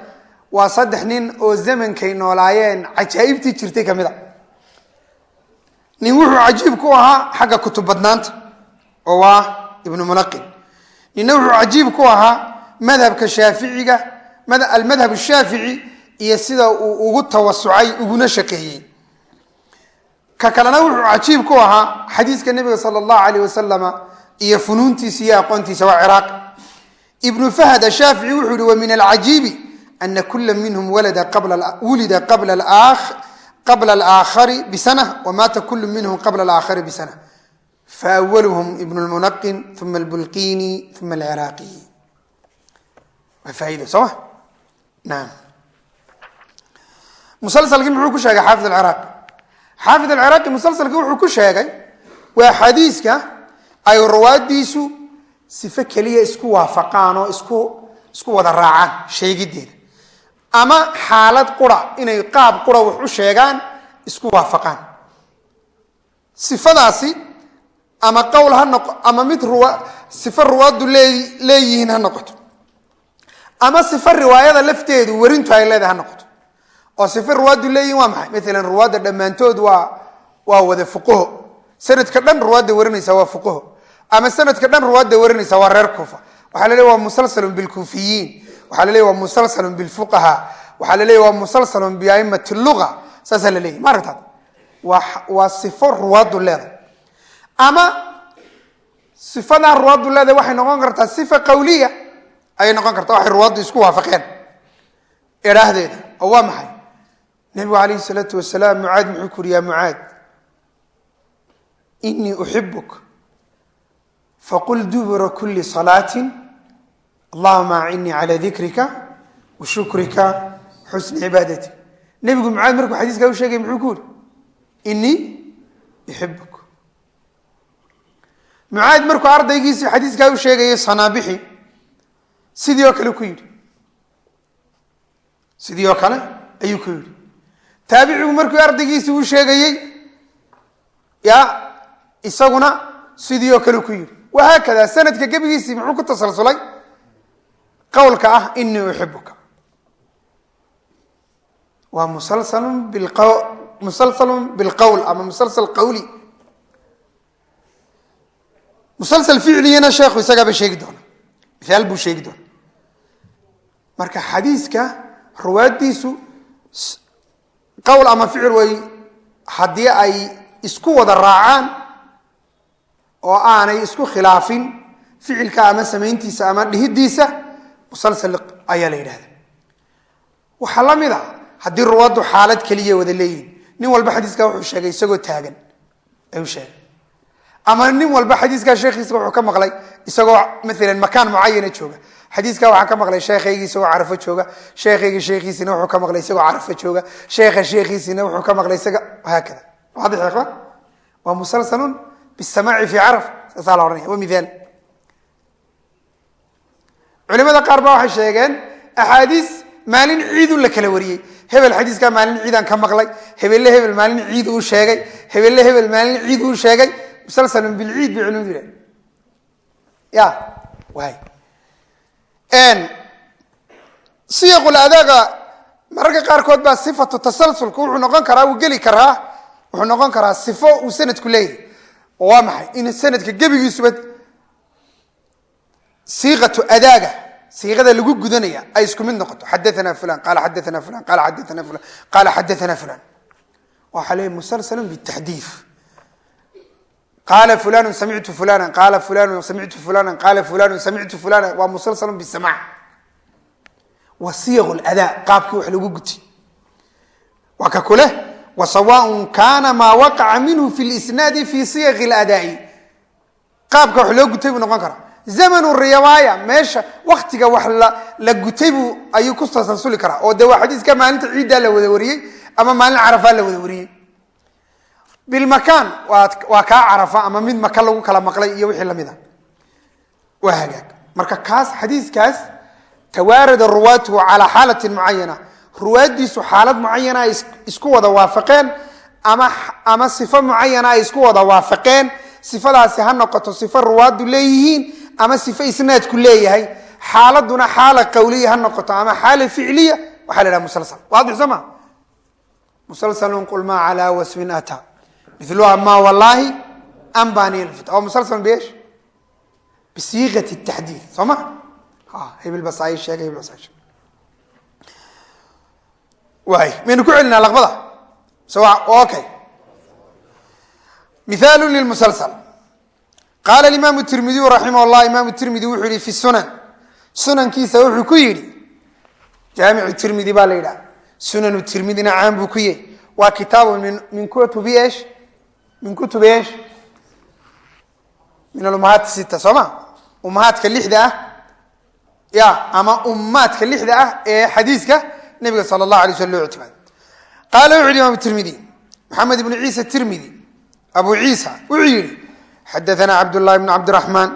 waa saddex nin oo zamankay noolaayeen cajaa'ibtii jirtay ka mid a. Nin wuxuu cajiib ku ahaa xagga kutub badnaanta oo waa ibnu mulaqin. Ninna wuxuu cajiib ku ahaa madhabka shaaficiga almadhab الshaafici iyo sida uu ugu tawasucay uguna shaqeeyey. Ka kalena wuxuu cajiib ku ahaa xadiiska nebiga sala allahu alayh wasalama iyo funuuntiisa iyo aqoontiisa waa ciraaq. Ibnu fahd ashaafici wuxuu yihi wa min alcajiibi ana kula minhum wulida qabla alaakhari bisana wamaata kulu minhum qabla alaakhari bisana faawalhum ibn lmunaqin uma albulqini uma alciraaqi waa faaido soo ma naam musalsalkii muxuu ku sheegay xaafid alciraaqi xaafid alciraaqi musalsalka wuxuu ku sheegay waa xadiiska ay rawaadiisu sifo keliya isku waafaqaan oo isku isku wada raacaan sheegideeda ama xaalad qura inay qaab qura wax u sheegaan isku waafaqaan. Sifadaasi ama qowl ha noqo ama mid ruwa sifo ruwaaddu lee leeyihiin ha noqoto. Ama sifo riwaayada lafteedu werintu ay leedahay ha noqoto. Oo sife ruwaaddu leeyihiin waa maxay? Maalan ruwaadda dhammaantood waa waa wada fuqaho sanadka dhan ruwaadda warinaysa waa fuqaho ama sanadka dhan ruwaadda warinaysa waa reer kuufa waxaa la leey waa musalsalun bilkuufiyiin waxaa la leey waa musalsalun bilfuqaha waxaa la leey waa musalsalun biaimati luga saasaa la leeyahy ma aragtaad? Waa sifo ruwaaddu leedahay. Ama sifadaa ruwaaddu leedahay waxay noqon kartaa sifa qawliya ayay noqon kartaa. Waxay ruwaaddu isku waafaqeen. Idhaahdeeda oo waa maxay? Nabigu alayhi salaatu wasalaam mucaad muxuu ku uri ya mucaad inii uxibuk faqul dubura kuli salaati allahuma acinnii cala dikrika wa shukrika xusni cibaadati nebigu mucaad markuu xadiiskaa u sheegay muxuu ku yuri inii uxibuk mucaad markuu ardaygiisii xadiiskaa u sheegayay sanaabixi sidii oo kale ku yidhi. Sidii oo kale ayuu ku yidhi. Taabicigu markuu ardaygiisi u sheegayey ya isaguna sidii oo kale ku yidhi. Wahaakada sanadka gebigiisii muxuu ku tasalsulay qowlka ah inii uxibuka waa musalsalun musalsalun bilqowl ama musalsal qawli. Musalsal ficligana sheekhu isagaaba sheegi doona miaal buu sheegi doona. Marka xadiiska ruwaaddiisu qowl ama ficil way haddii ay isku wada raacaan oo aanay isku khilaafin ficilka ama samayntiisa ama dhihidiisa musalsal ayaa la yidhahda waxaa la mid a haddii ruwaaddu xaalad keliya wada leeyihiin nin walba xadiiska wuxuu sheegay isagoo taagan ayuu sheegay. Ama nin walba xadiiskaa sheekhiisa wuxuu ka maqlay isagoo maalan makaan mucayana jooga. Xadiiska waxaa ka maqlay sheekhaygii isagoo carafo jooga. Sheekhaygii sheekhiisina wuxuu ka maqlay isagoo carafo jooga. Sheekha sheekhiisina wuxuu ka maqlay isaga haakada waadix waa musalsalun bisamaaci fi caraf saasaa la ohanaya waa miaal culimada qaar ba waxay sheegeen axaadiis maalin ciidun la kala wariyey. Hebel xadiiskaa maalin ciidaan ka maqlay hebelle hebel maalin ciid uu sheegay hebelle hebel maalin ciid uu sheegay musalsalun bilciid bay culimadu yidhahen ya siyaqul adaaga mararka qaarkood baa sifatu tasalsulku wuxuu noqon karaa uu geli karaa wuxuu noqon karaa sifo uu sanadku leeyahay. Waa maxay? In sanadka gebigiisuba siiqatu adaaga siiqada lagu gudanaya ay isku mid noqoto. Xadaana fulan qaala xadaana fulan qaala xadaana fulan qaala xadaana fulan. Waxaa leeyahy musalsalun bitaxdiif. Qaala fulanu samictu fulana qaala fulanu samictu fulana qaala fulanu samictu fulana waa musalsalun bisamac. Wa siyaq ladaa qaabkii wax lagu gutay waa ka kule wa sawaaء kana maa waqaca minhu fi lisnaadi fi siyaq اladaai qaabka wax loo gutay buu noqon karaa zamn riwaaya meesha waktiga wax la gutay buu ayuu ku tasalsuli karaa. Oo de waa xadiiska maalinta ciiddaa la wada wariyey ama maalin carafaa la wada wariyey. Bilmakaan waa kaa carafa ama mid maka lagu kala maqlay iyo wixii la mid a. Waa hagaag. Marka kaas xadiiskaas tawaarada ruwaatuhu calaa xaalatin mucayana ruwaaddiisu xaalad mucayana ay isku wada waafaqeen ama sifo mucayana ay isku wada waafaqeen. Sifadaasi ha noqoto sifo ruwaaddu leeyihiin ama sifo isnaadku leeyahay xaaladuna xaala qawliya ha noqoto ama xaala ficliya waxaa la dhaha musalsal. Waadix soo musalsalun qul maa calaa wasfin ata miluha ma wallaahi ambani oo musalsal beesh? Bisiiqati taxdiid. Soo ma? Hebel sheegay hebel waay maynu ku celinaa laqbada? So okay. Mihaalu lilmusalsal qaala imaamu tirmidiyu raximah llah imaamu tirmidi wuxuu yihi fi sunan. Sunankiisa wuxuu ku yidhi jaamicu tirmidi baa la yidhaha sunanu tirmidina caan buu ku yahy waa kitaabu min kutubi esh min kutubi esh min alumahaat sita soo ma? Umahaadka lixda ah ya ama ummaadka lixda ah ee xadiiska nabiga sala allahu alay slam loo ictimaad. Qaala wuxu yihi imaamu tirmidi maxamed ibnu ciisa tirmidi abu ciisa wuxuu yihi xadaana cabdlahi bn cabdiramaan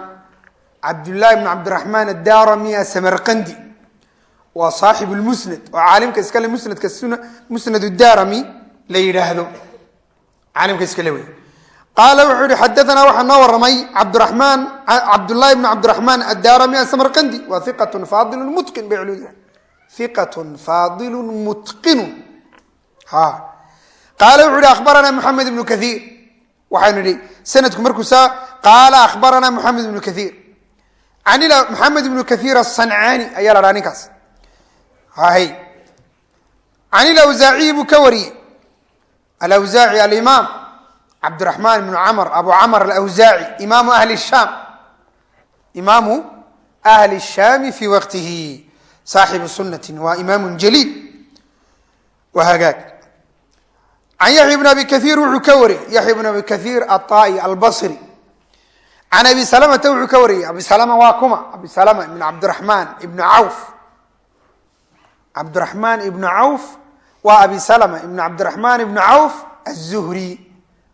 cabdulahi bn cabdiraxmaan adarami asamarqandi waa saaxib lmusnad oo caalimka iskale musnadka musnad darami la yidhaahdo caalimka iskale wey qaala wuxuu yihi xadaanaa waxaa noo waramay cabdiramaan cabdulahi bn cabdiraxmaan adarami asamarqandi waa iqatun faadilu mutqin bay culud iqatun faadilu mutqinu qaala wuxu yihi akhbaranaa maxamed ibnu kaiir waxaynu nihi sanadku markuu saa qaala akhbaranaa moxamed ibnu kaiir an maxamed ibnu kaiir asancaani ayaa la dhaha ninkaas. Hay can ilawsaaciyi buu ka wariyey. Alawsaaci alimaam cabdiraxmaan ibnu camr abu camr alawsaaci imaamu ahli shaam. Imaamu ahli shaami fi waqtihi saaxibu sunati waa imaamu jaliil. Waa hagaag can yaxya bn abi kaiir wuxuu ka wariyey yaxya bn abi kaiir aai albasri can abi salamata wuxuu ka wariyey abi salama waa kuma abi salama ibn cabdiraxmaan ibnu cawf cabdiraxmaan ibnu cawf waa abi salama ibn cabdiraxmaan ibnu cawf azuhri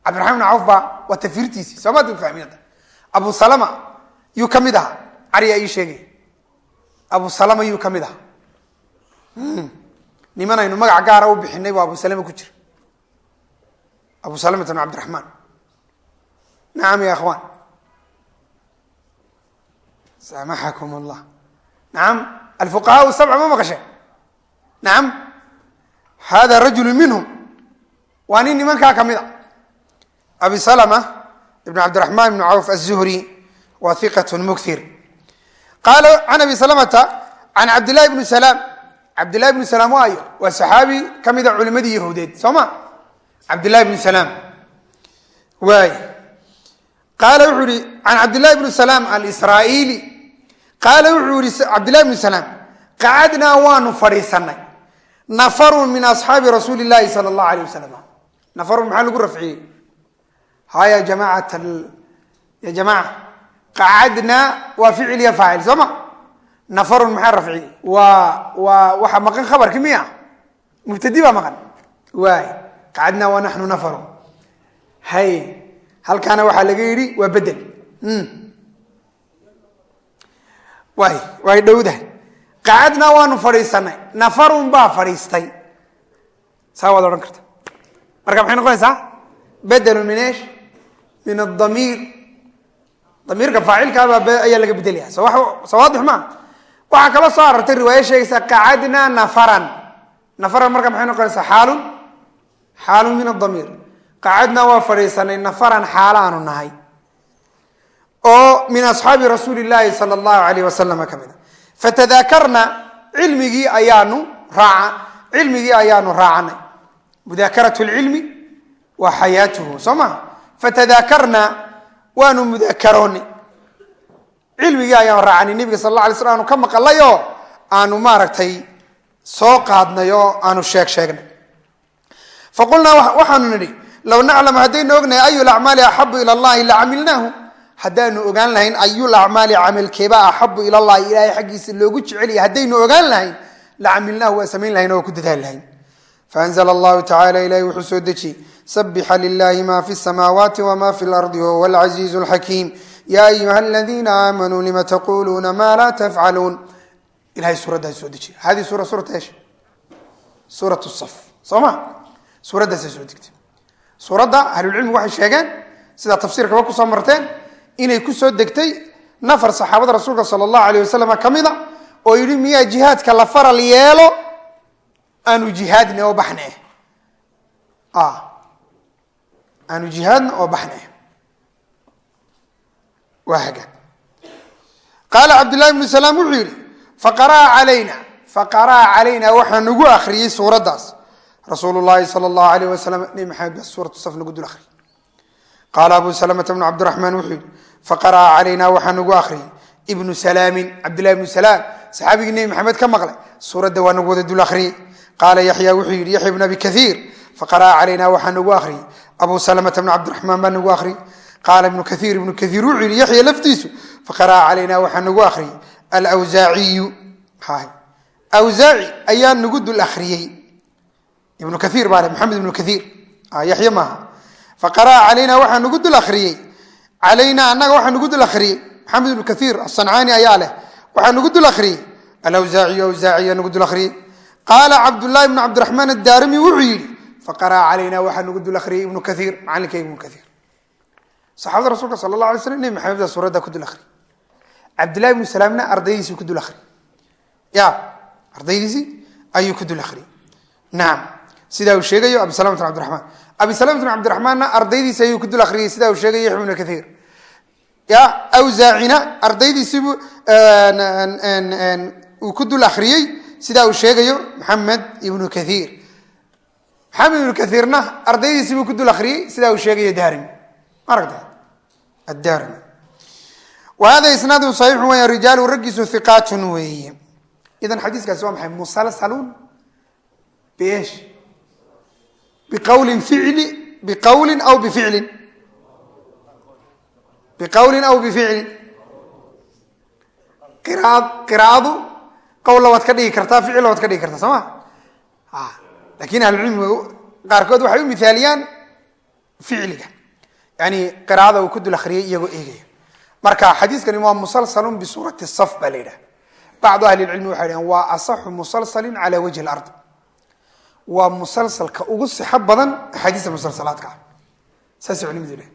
cabdiraxman ibn cawf baa waa tafirtiisii soomad fahmiyada abu salama yuu ka mid ahaa cariyaa ii sheegay abu salama yuu ka mid ahaa niman aynu magac gaara u bixinay bu abu salama ku jira abu salamata bn cabdiraxmaan nacam ya akhwaan samaxakum allah nacam alfuqahaa sabca ma maqasheen nacam hada rajulu minhum. Waa nin nimankaa ka mid a abi salama ibn cabdiraxmaan ibn cawf aلzuhri wa hiqat mukthir. Qaala can abi salamata can cabdillahi bni salaam cabdillahi bni salaam waayo waa saxaabi ka mida culimadii yahuudeed soo ma cabdillahi bni salaam waay qaala wuxuu yihi can cabdillahi bni salaam alsraa'iili qaala wuxuu yihi cabdillahi bni salaam qacadnaa waanu fadhiisanay nafarun min asxaabi rasuuli llahi sala allahu alayh wasalam nafarun maxaa lagu rafciyey? Ha ya jamacat ya jamaca qacadnaa waa ficil iyo faacil soo ma? Nafarun maxaa rafciyey? Waa waa waxa maqan khabarki miya? Mubtadi baa maqan. Waay qacadnaa waa naxnu nafarun hay halkaana waxaa laga yidhi waa bedel waay way dhowdahay qacadnaa waanu fadhiisanay nafarun baa fadhiistay saa waad karta marka maxay noqonaysaa bedelu min esh min adamiir damiirka faacilkaabaa ayaa laga bedelaya so soo waadix maa waxaa kaloo soo arartay riwaayo sheegaysa nafaran nafaran marka maxay noqonaysaa xaalun xaalun min adamiir qacadnaa waa fadhiisanay nafaran xaalaanu nahay. Oo min asxaabi rasuuli llaahi sala allahu alayh wasalama ka mid a fatadaakarna cilmigii ayaanu cilmigii ayaanu raacanay mudaakaratu lcilmi wa xayaatuhu soo ma? Fatadaakarna waanu mudaakaroonay cilmigii ayaanu raacanay nebiga sal alla alay slam aanu ka maqalay oo aanu maaragtay soo qaadnay aanu sheeg sheegnay faqulnaa waxaanu nidhi low naclamu haddaynu ognahay ayu lacmaali axabu ila allahi lacamilnaahu haddaanu ogaan lahayn ayul acmaali camalkeeba axabu ila llahi ilaahay xaggiisa loogu jecelaya haddaynu ogaan lahayn lacamilnaahu waa samayn lahayn oo ku dadaali lahayn. Faanzla allahu tacala ilahi wuxuu soo dejiyey sabixa lilahi ma fi samaawaati wma fi lardi wahuwa alcaziizu alxakiim ya ayuha aladiina aamanuu lima taquluuna ma laa tafcaluun ilahay suuraddaa soo dejiya hadi suura suurat esh suurat saf. Soo ma suuraddaasay soo degtay. Suuradda ahlulcilmigu waxay sheegeen sidaa tafsiirkaba ku soo marteen inay ku soo degtay nafar saxaabada rasuulka sala allahu ka mid a oo yidhi miyaa jihaadka la faral yeelo aanu jihaadna oo baxne aanu jihaadna oo baxne waa hagaag. Qaala cabdullahi bnu salaam wuxuu yidhi faqara'a calayna faqara'a calayna waxaa nagu akhriyey suuraddaas rasuulu llahi sala allahu alayh wasalam nebi maxamed suuratu saf nagu dul akhriyey qaala abu salamata bnu cabdiraxmaan wuxuu yidhi faqara'a calayna waxaa nagu akhriyey ibnu salaamin cabdillahi ibnu salaam. Saxaabigii nebi maxamed ka maqlay suuradda waa nagu wada dul akhriyey qaala yaxya wuxuu yidhi yaxya bn abi kaiir faqara'a calayna waxaa nagu akhriyey abu salamata bnu cabdiraxmaan baa nagu akhriyey qaala ibnu kaiir ibnu kaiir wuxuu yidhi yaxya laftiisu faqara'a calayna waxaa nagu akhriyey ibnu kaiir baa le maxamed ibnu kaiir yaxya maaha. Faqara'a calayna waxaa nagu dul akhriyey. Calayna annaga waxaa nagu dul akhriyey. Maxamed ibnu kaiir asancaani ayaa leh. Waxaa nagu dul akhriyey. Alawsaaciyu awsaaci ayaa nagu dul akhriyey. Qaala cabdullahi bnu cabdiraxmaan addaarimi wuxuu yidhi faqara'a calayna waxaa nagu dul akhriyey ibnu kaiir macalinkayga ibnu kaiir saxaabada rasuulka sala allah alay slam nebi maxamed suuradda ku dul akhriyey. Cabdillahi ibnu salaamna ardaydiisii ku dul akhriyey. Ya ardaydiisii ayuu ku dul akhriyey. Nacam sidaa uu sheegayo abi salamat bn abdiraxmaan abi salamat bn cabdiraxmaanna ardaydiisi ayuu ku dul akhriyey sidaa uu sheegayo ibnu kaiir ya awsaacina ardaydiisiibu uu ku dul akhriyey sidaa uu sheegayo maxamed ibnu kaiir maxamed ibnu kaiirna ardaydiisii buu ku dul akhriyey sidaa uu sheegayo daarimi. Maaragta addaarimi. Wa hada isnaadun saxiixu weya rijaalu raggiisu hiqaatun weeye. Idan xadiiskaasi waa maxay? Musalsalun? Biesh biqawlin aw bificlin biqawlin aw bificlin qiraa'adu qowlla waad ka dhigi kartaa ficilla waad ka dhigi kartaa soo ma laakiin ahlucilmiga qaarkood waxay u mithaaliyaan ficliga yani qiraa'ada uu ku dul akhriyay iyagoo eegaya marka xadiiskani waa musalsalun bisuurati saf baa la yidhaha bacdu ahli lcilmi waxay dhahen waa asaxu musalsalin cala wajhi lard waa musalsalka ugu sixo badan axaadiista musalsalaadka. Saasay culimadu leh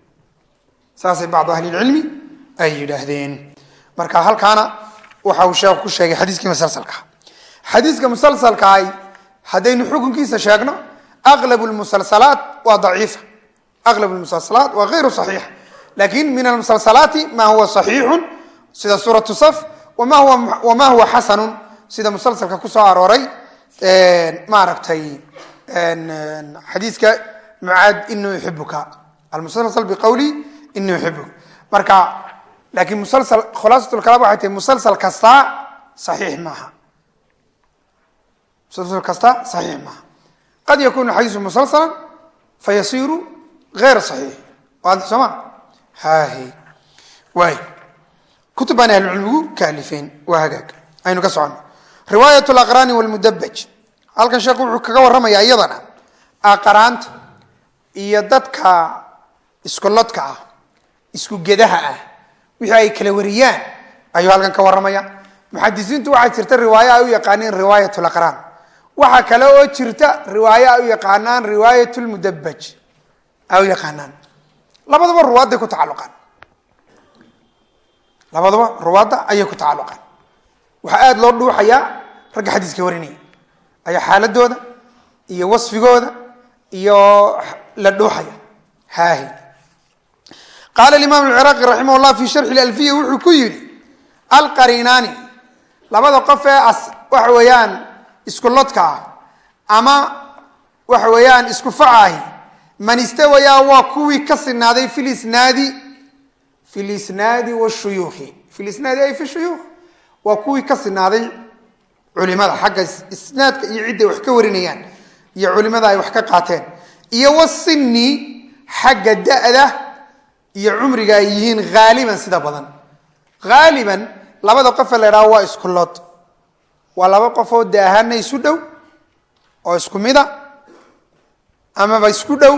saasay bacdu ahli lcilmi ay yidhaahdeen. Marka halkaana waxa uu sheekhu ku sheegay xadiiskii musalsalka. Xadiiska musalsalkaay haddaynu xukunkiisa sheegno aqlab lmusalsalaat waa daciifa. Aqlab lmusalsalaat waa gayru saxiixa laakiin min almusalsalaati ma huwa saxiixun sida suuratu saf wama huwa xasanun sida musalsalka ku soo arooray maaragtay xadiiska mucaad inii uxibuka almusalsal biqawli inii uxibuka marka laakiin musalsal khulaasatulkalaam waxay tahay musalsal kastaa saxiix maaha. Musalsal kasta saxiix maaha. Qad yakunu xadiisu musalsalan fayasiiru gayr saxiix. Waadix soo ma waay kutub baan ahlucilmigu ka waa hagaag. Aynu ka socono riwaayat alaqraani walmudabaj halkan sheekhu wuxuu kaga warramayaa iyadana aqraanta iyo dadka iskolodka ah isku gedaha ah wixii ay kala wariyaan ayuu halkan ka warramaya muxadisiintu waxaa jirta riwaayo ay u yaqaaniin riwaayat laqraan waxaa kale oo jirta riwaayo ay u yaqaanaan riwaayat lmudabaj ay u yaqaanaan. Labadaba ruwaadday ku tacalluqaan. Labadaba ruwaadda ayay ku tacalluqaan. Waxaa aada loo dhuuxayaa ragga xadiiska warinaya ayaa xaaladooda iyo wasfigooda iyo la dhuuxaya. Haahi. Qaala imaam alciraaqi raximah llah fi sharxi alfiya wuxuu ku yidhi alqarinaani labada qof ee as waxa weeyaan isku lodka ah ama waxa weeyaan isku facaahi man istawayaa waa kuwii ka sinaaday fi lisnaadi fi lisnaadi washuyuukhi fi ay fi shuyuukh waa kuwii ka sinaaday culimada xagga isnaadka iyo cidday wax ka warinayaan iyo culimada ay wax ka qaateen iyo wasini xagga da-da iyo cumriga ay yihiin haaliban sida badan. Haaliban labada qofe la idhaha waa isku lood waa laba qof oo da ahaana isu dhow oo isku mida amaba isku dhow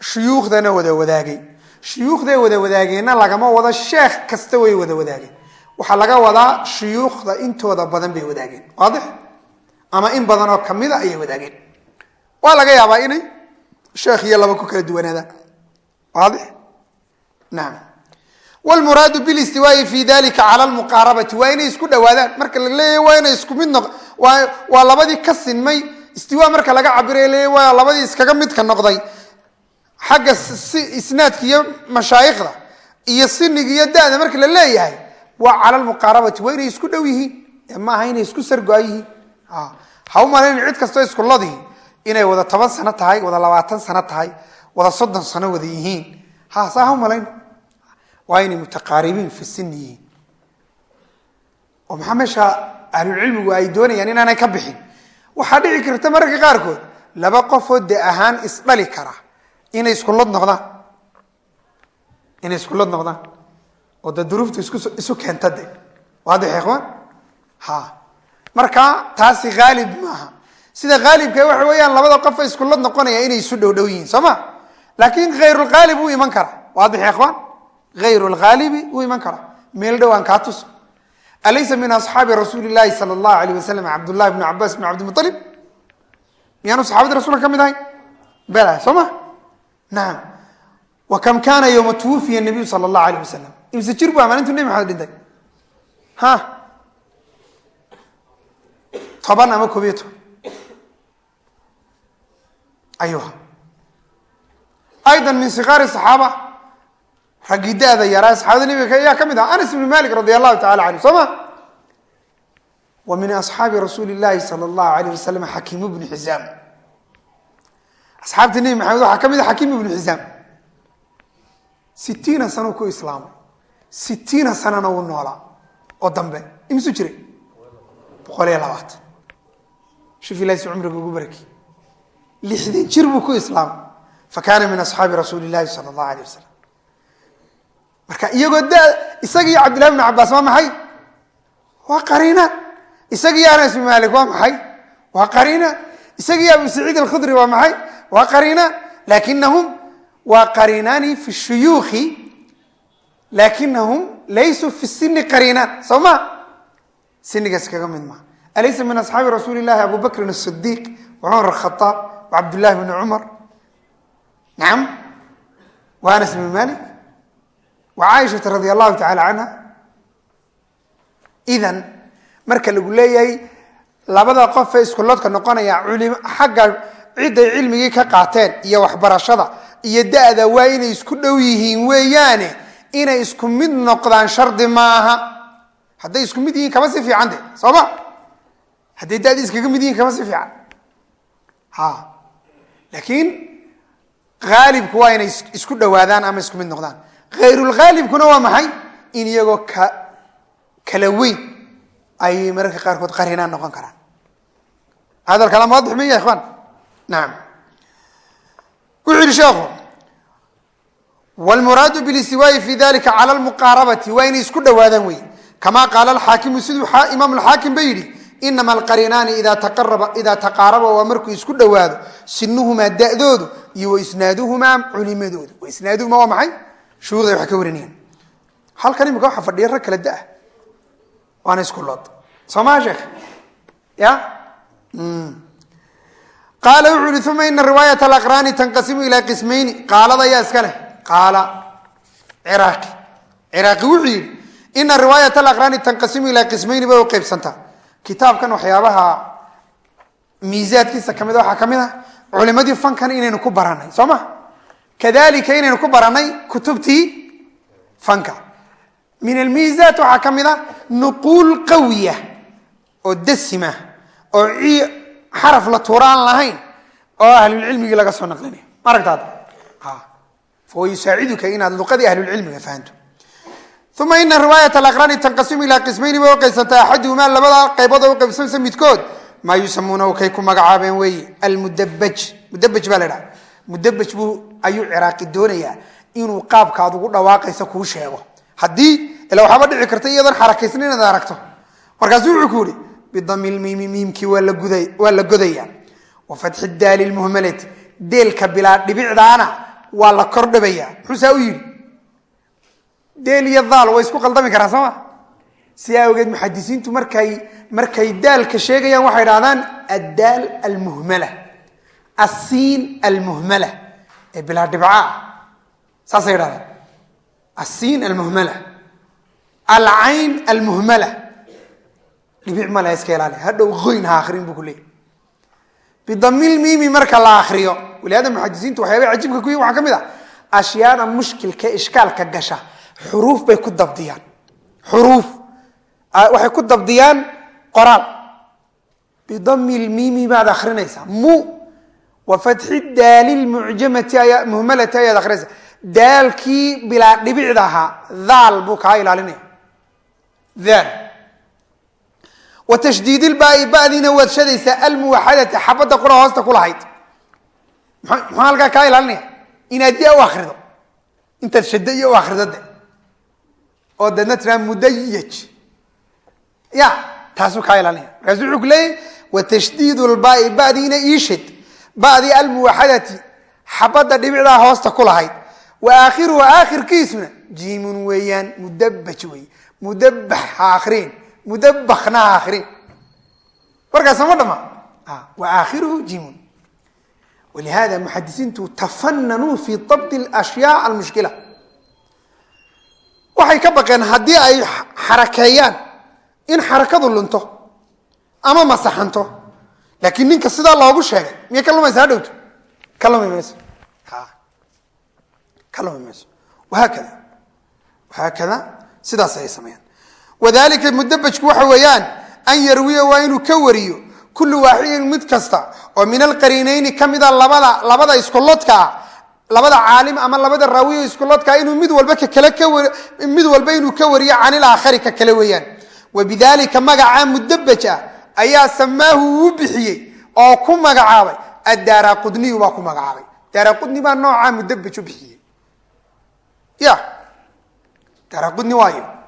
shuyuukhdana wada wadaagay. Shuyuukhday wada wadaageenna lagama wado sheekh kasta way wada wadaageen waxaa laga wadaa shuyuukhda intooda badan bay wadaageen. Waadix? Ama in badan oo kamida ayay wadaageen. Waa laga yaabaa inay sheekh iyo laba ku kala duwanaadaan. Waadix? Naam. Wlmuraadu bilistiwaai fi dalika cala lmuqaarabati waa inay isku dhawaadaan marka la waa inay isku mid noq waa labadii ka sinmay. Istiwa marka laga cabira leeya waa labadii iskaga midka noqday. Xagga isnaadka iyo mashaayikhda iyo siniga iyo da-da marka la waa cala lmuqaarabati waa inay isku dhow yihiin maaha inay isku sargo-a yihiin ha u malayn cid kastoo iskuladii inay wada toban sano tahay wada labaatan sano tahay wada soddon sano wada yihiin. Ha saa ha u malayn. Waa inay mutaqaaribiin fi yihiin. Oo maxaa meesha ahlulcilmigu ay doonayaan inaanay ka bixin. Waxaa dhici karta mararka qaarkood laba qofoo de ahaan isdhali kara inay iskulod noqdaan. Inay iskulod noqdaan oo de duruuftu isku isu keenta de waadix ikhwaan ha. Marka taasi haalib maaha. Sida haalibka waxa weeyaan labada qofa iskulod noqonaya inay isu dhow dhow yihiin soo ma? Laakin hayrulhaalib wuu iman kara. Waadix ikhwaan ayr lhaalibi wuu iman karaa meel dhowaan kaa tus alaysa min asxaabi rasuuli lahi sal llahu alayh wasalam cabdullahi bn cabaas bn cabdimualib miyaanu saxaabadii rasulka ka mid ahay? Bela naam. Wa kam kaana yowma twufiya nabiyu sala allahu alayh wasalam imse jir bu maalintu nebi maxamed dhintay. Ha. Toban ama koob iyo toban ayuha. Ayda min sikaari saxaaba. Raggii da-da yaraa saxaabada nebiga ayaa ka mid aha anas ibni malik radi allahu tacala canhu soo ma? Wa min asxaabi rasuuli llahi sala allahu alayh wasalam xakiim ibnu xisaam asxaabta nebi maxamed waxaa ka mid a xakiim ibnu xisaam sitiina sano ku islaamay sitiina sanana wuu noolaa oo dambe. Imisu jiray? Boqol iyo labaatan shuf ilahi si cumriga ugu baraki. Lixdan jir buu ku islaamay fa kaana min asxaabi rasuuli llahi sala allahu alayh wasalam marka iyagoo da isaga cabdillahi bn cabaas waa maxay? Waa qariinaan isaga anas bin malik waa maxay? Waa qariinaan isaga abu saciid alkhudri waa maxay? Waa qariinaan lakinahum waa qariinaani fi shuyuukhi lakinahum laysuu fi sini qariinaan soo ma sinigaas kaga mid maa alaysa min asxaabi rasuuli llahi abu bakrin asidiiq wacumar khaaab wacabdullahi bni cumar nacam wa bn malik wa radi allahu tacala canha idan marka lagu leeyahay labada qof ee iskuloodka noqonaya xagga ciday cilmigii ka qaateen iyo waxbarashada iyo da-da waa inay isku dhow yihiin weeyaane inay isku mid noqdaan shardi maaha. Hadday isku mid yihiin kama si fiican de soo ma hadday da-dii iskaga mid yihiin kama si fiican. Ha. Laakiin haalibku waa inay isku dhowaadaan ama isku mid noqdaan. Hayrulhaalibkuna waa maxay? In iyagoo ka kala weyn ayay mararka qaarkood qarinaan noqon karaan. Hadal kalaam waadix ma ya ikhwaan naam. Wuxuu yihi sheekhu wlmuraadu bilistiwaai fi dalika cala lmuqaarabati waa inay isku dhowaadaan wey kama qaala alxaakimu siduu imaam lxaakim ba yidhi inama alqarinaani ida taqaaraba waa markuu isku dhowaado sinuhumaa dadoodu iyo waisnaaduhumaa culimadoodu waisnaaduhumaa waa maxay shuruuday wax ka warinayaan halkan imika waxa fadhiya rag kala da'ah waana isku lood soo maa sheekh ya qaala wuxuu yihi uma ina riwaayat alaqraani tanqasimu ilaa qismayni qaalada ayaa iska leh qaala ciraaqi. Ciraaqi wuxuu yidhi ina riwaayat alaqraani tanqasimu ilaa qismayni bay u qeybsantaa kitaabkan waxyaabaha miisaadkiisa ka mid waxaa ka mid ah culimadii fankan inaynu ku baranay soo ma? Kadalika inaynu ku baranay kutubtii fanka. Min almiisaat waxaa ka mid a nuquul qawiya oo dasima oo xaraf la tuuraan lahayn oo ahlulcilmigii laga soo naqlinay. Ma aragtaad fahuwa yusaaciduka inaad luqadii ahlulcilmiga fahanto. Uma ina riwaayat alaqraani tanqasimu ilaa qismayni bay uqaybsantaa axaduhumaa labada qaybood oo uqaybsamsa midkood maa yusamuunahu kay ku magacaabeen weeye almudabaj mudabaj baa la dhaha mudabaj buu ayuu ciraaqi doonayaa inuu qaabkaad ugu dhawaaqaysa kuu sheego. Haddii ila waxaaba dhici karta iyadoon xarakaysna inaad aragto. Markaasuu wuxuu ku yihi bidami lmiimi miimkii waa la godaya wa fatxi daali waa la kordhabaya muxuusaa u yidhi deel iyo daal way isku qaldami karaan soo ma? Sidaa awgeed muxadisiintu markay markay daalka sheegayaan waxay dhahdaan addaal almuhmala. Asiin almuhmala ee bilaa dhibcaa saasay dhahdaan asiin almuhmala. Alcayn almuhmala. Dhibic male iska ilaali hadhow qoyn ha akrin buu ku leeyay bidamilmiimi marka la akriyo walihaada muxadisiintu waxyaaba cajibka ku yihiin waxaa ka mid a ashyaada mushkilka ishkaalka gasha. Xuruuf bay ku dabdiyaan. Xuruuf. Waxay ku dabdiyaan qoraal. Bidami lmiimi baad akrinaysaa mu. Wa fatxi daali lmucjamati muhmalati ayaad akrinaysaa daalkii bilaa dhibicda ahaa daal buu kaa ilaalinaya. Daal wa tashdiid ilbaai badiina waad shadaysaa almuwaxadati xabadda qura hoosta ku lahayd muxuu halkaa kaa ilaalinaya inaad ya u akrido intaad shadda iyo u akrido de oo deedna tiraa mudayaj ya taasuu kaa ilaalinaya markaasu wuxuu ku leeyahy wa tashdiid lbaai badiina iishad badi almuwaxadati xabadda dhibicdaa hoosta ku lahayd wa aakhiruhu aakhirkiisuna jiimun weeyaan mudabaj wey mudabax ha mudabakna ha akriin warkaas ma dhama. Wa aakhiruhu jiimun. Walihada muxadisiintu tafananuu fi dabdi alashyaa almushkila. Waxay ka baqeen haddii ay xarakeeyaan in xarakadu lunto ama masaxanto laakiin ninka sidaa loogu sheegay miyay ka lumaysa hadhowto ka lumi mayso. Ka lumi mayso. Wahaakada wahaakada sidaas ayay sameeyaan wadalika mudabajku waxa weeyaan an yarwiya waa inuu ka wariyo kullu waaxidin mid kasta oo min alqariinayni kamida labada labada iskolodkaa labada caalim ama labada raawiyo iskolodkaa inuu mid walba ka mid walba inuu ka wariyo can ilaakhari ka kale weeyaan. Wabidalika magaca mudabaj ah ayaa samaahu uu bixiyey oo ku magacaabay. Addaara qudniyu baa ku magacaabay. Daara qudni baa noocaa mudabaj u bixiyey. Ya daara qudni waayo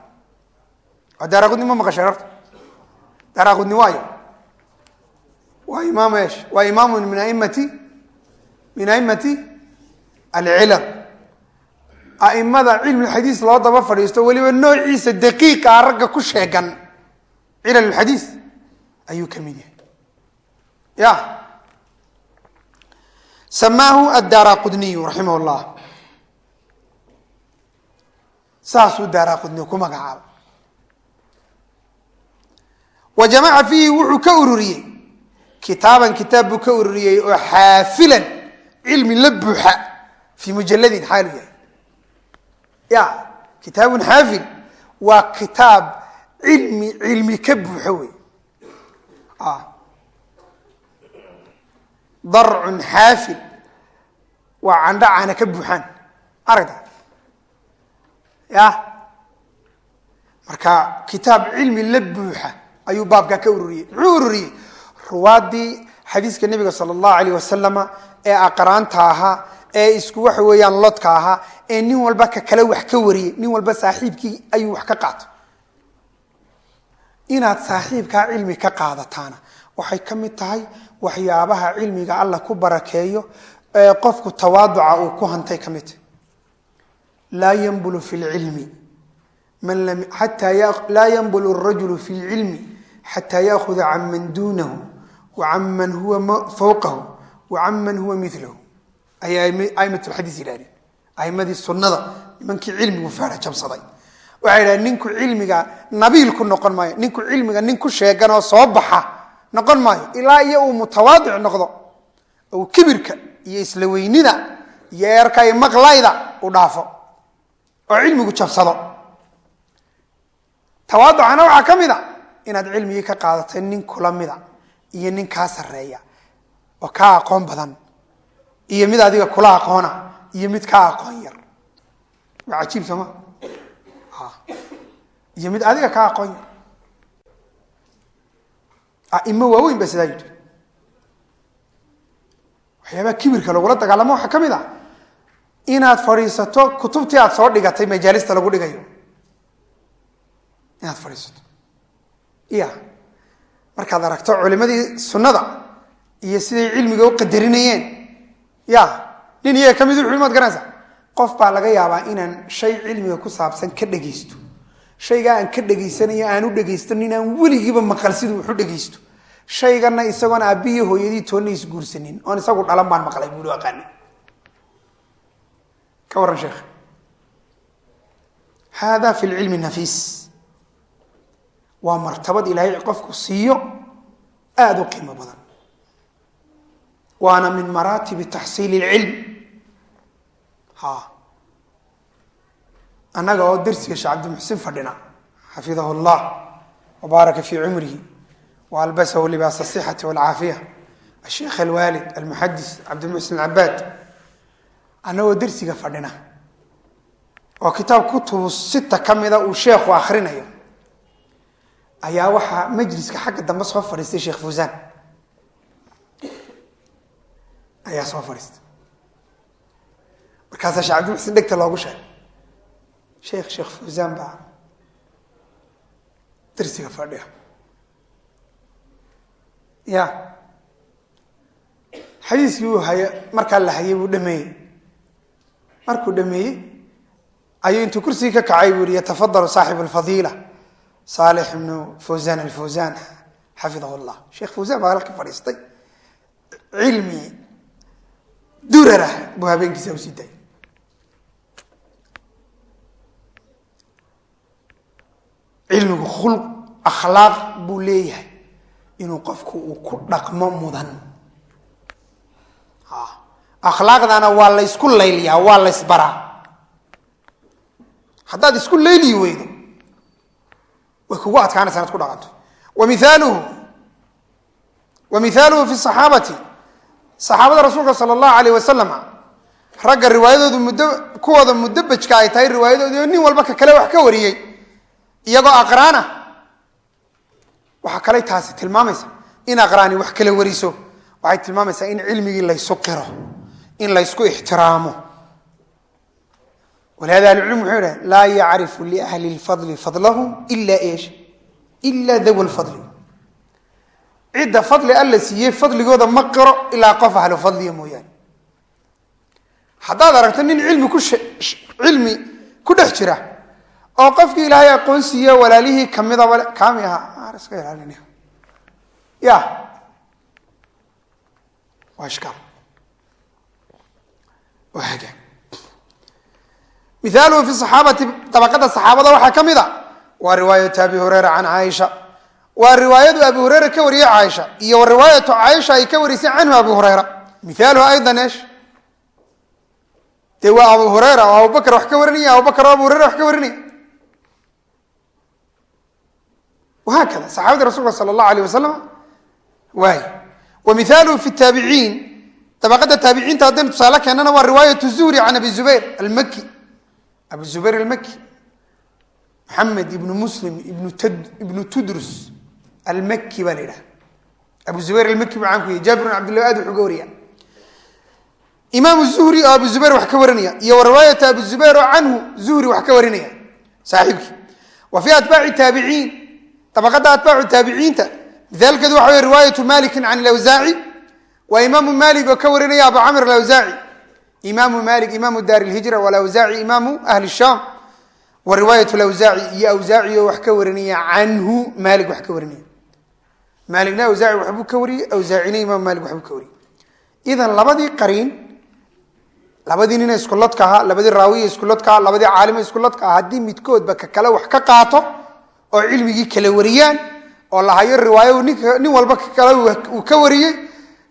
waa daara qudni ma maqasheen horta daara qudni waayo. Waa imaam esh waa imaamu min aimati min aimati alcilal aimada cilmi xadiis loo daba fadhiisto weliba noociisa daqiiqa ragga ku sheegan cilal xadiis ayuu ka mid yahay. Ya. Samaahu addaara qudniyu raximah saasuu daara qudniyu ku magacaaba wa jamaca fiihi wuxuu ka ururiyey. Kitaaban kitaab buu ka ururiyey oo xaafilan cilmi la buuxa fii mujaladin xaalu ya kitaabun xaafil waa kitaab cilmi cilmi ka buuxo wey. Darcun xaafil waa candho ka buuxaan. Aragta? Ya. Marka kitaab cilmi la buuxa ayuu baabkaa ka ururiyey. Muxuu ururiyey? Ruwaadii xadiiska nebiga sala allahu alayh wasalama ee aqraanta ahaa ee isku waxa weeyaan lodka ahaa ee nin walba ka kale wax ka wariyey. Nin walba saaxiibkii ayuu wax ka qaato. Inaad saaxiibkaa cilmi ka qaadataana. Waxay ka mid tahay waxyaabaha cilmiga alla ku barakeeyo ee qofku tawaaduca uu ku hantay ka mid. Laa yanbulu fi lcilmi man xataa laa yanbulu rajulu fi lcilmi xataa yaahuda can man duunahu wa can man huwa fawqahu wa huwa milahu ayay aimatulxadiis yidhahdeen aimadii sunnada nimankii cilmigu faara jabsaday waxay yidhahdeen ninku cilmiga nabiil ku noqon maayo ninku cilmiga nin ku sheegan oo soo baxa noqon maayo ilaa iyo uu mutawaadic noqdo ou kibirka iyo isla iyo eerka iyo maqlayda u dhaafo oo cilmigu jabsado tawaaducana waxaa ka mid a inaad cilmigii ka qaadatay nin kula mida iyo nin kaa sarreeya. Oo kaa aqoon badan. Iyo mid adiga kula aqoona iyo mid kaa aqoon yar. Waa cajiib sooma iyo mid adiga kaa aqoon yar. Aimo waaweyn baa sidaa yidhi. Waxyaabaha kibirka lagula dagaalamo waxaa ka mid ah inaad fadhiisato kutubtii aad soo dhigatay majaalista lagu dhigayo. Inaad fadhiisato ya markaad aragto culimadii sunnada iyo siday cilmiga u qadarinayeen. Ya nin iyaga ka mid wuxu maad garanaysa. Qof baa laga yaabaa inaan shay cilmiga ku saabsan ka dhegaysto shaygaa aan ka dhegaysanayo aan u dhegaysto inaan weligiiba maqal siduu waxu dhegaysto shaygana isagoon aabbihi hooyadii toonna isguursanin. Oon isagu dhalan baan maqlay buui aqaani ka warran sheekh. Hada fi lcilmi nafiis waa martabad ilaahay qofku siiyo aada u qiimo badan. Waana min maraatibi taxsiili lcilm ha. Annaga oo darsiga sheekh cabdimuxsin fadhina xafidahu llah wabaaraka fii cumrihi waalbasahu libaas asixati walcaafiya asheikh alwaalid almuxadis cabdimuxsin alcabaad annagoo darsiga fadhina oo kitaab kutubu sita ka mida uu sheekhu akrinayo ayaa waxaa majliska xagga dambe soo fadhiistay sheekh fuusaan. Ayaa soo fadhiistay markaasaa sheekh cabdimuxsin dhegta loogu sheegay. Sheekh sheekh fuusaan baa darsiga fadhiya. Ya xadiiskii uu haya markaa la hayay buu dhameeyey. Markuu dhameeyey ayuu intuu kursigii ka kacay buu yihi yatafadalu saaxibu alfadiila saalix ibnu fawsan alfawsan xafidahu llah sheekh fawsan baa halka fadhiistay. Cilmi durarah buu habeenkiisa u sii daayay. Cilmigu khulq akhlaaq buu leeyahay inuu qofku uu ku dhaqmo mudan. Akhlaaqdana waa la ysku layliyaa waa la ysbaraa haddaad isku layliyi weydo way kugu adkaanaysa inaad ku dhaqanto wa mihaaluhu fi saxaabati saxaabada rasuulka sala allahu alayh wasalam ragga riwaayadoodu muddo kuwooda mudabajka ay tahay riwaayadoodi nin walba ka kale wax ka wariyey iyagoo aqraana waxaa kaley taasi tilmaamaysa in aqraani wax kala wariso waxay tilmaamaysaa in cilmigii laysu qiro in laysku ixtiraamo walihada ahlucilm wuxuu idhaha laa yacrifu liahli lfadli fadlahum ila esh ila dawa lfadli cidda fadli alla siiyey fadligooda ma qiro ilaa qof ahlu fadliya mooyaane haddaad aragto nin cilmi ku cilmi ku dhex jira oo qofkii ilaahay aqoon siiye walaalihii kamidaba kaami ahaa iska ilaalin ya waa ishkaal mihaaluhu fi saxaabati dabaqada saxaabada waxaa ka mid a waa riwaayatu abi hureyra can caaisha waa riwaayadu abi hureyra ka wariyey caaisha iyo wa riwaayatu caaisha ay ka warisay canhu abu hureyra mihaaluhu aydan esh dee waa abu hureyra oo abubakr wax ka warinaya abubakr oo abu hureyra wax ka warinaya wahaakada saxaabadii rasulka sala allahu alayh wasalam waay wa fi taabiciin dabaqada taabiciinta haddaynu tusaale keenana waa riwaayatu zuhri can abi zubayr almaki abu zubayr almaki maxamed ibnu muslim ibnu tudrus almaki baa la yidhaha abu zubayr almaki buu caan ku yahy jaabir bin abdillah aad wuxuu ga wariya imaamu zuhri oo abu zubayr wax ka warinaya iyo wa riwaayatu abu zubayr oo canhu zuhri wax ka warinaya saaxiibkii. Wa fi atbaaci taabiciin dabaqada atbaacu taabiciinta mithaalkeedu waxa wey riwaayatu malikin can ilawsaaci waa imaamu malik oo ka warinaya abu camr alawsaaci imaamu malik imaamu daar lhijra walawsaaci imaamu ahli shaam wa riwaayat lawsaaci iyo awsaaci oo wax ka warinaya canhu maalik wax ka warinaya maaligna awsaaci waxbuu ka wariyey awsaacina labadii qariin iskulodka ahaa labadii raawiya iskulodka ahaa labadii caalima iskulodka aha haddii midkoodba ka kale wax ka qaato oo cilmigii kala wariyaan oo lahayo riwaayo nin walba ka kale uu ka wariyey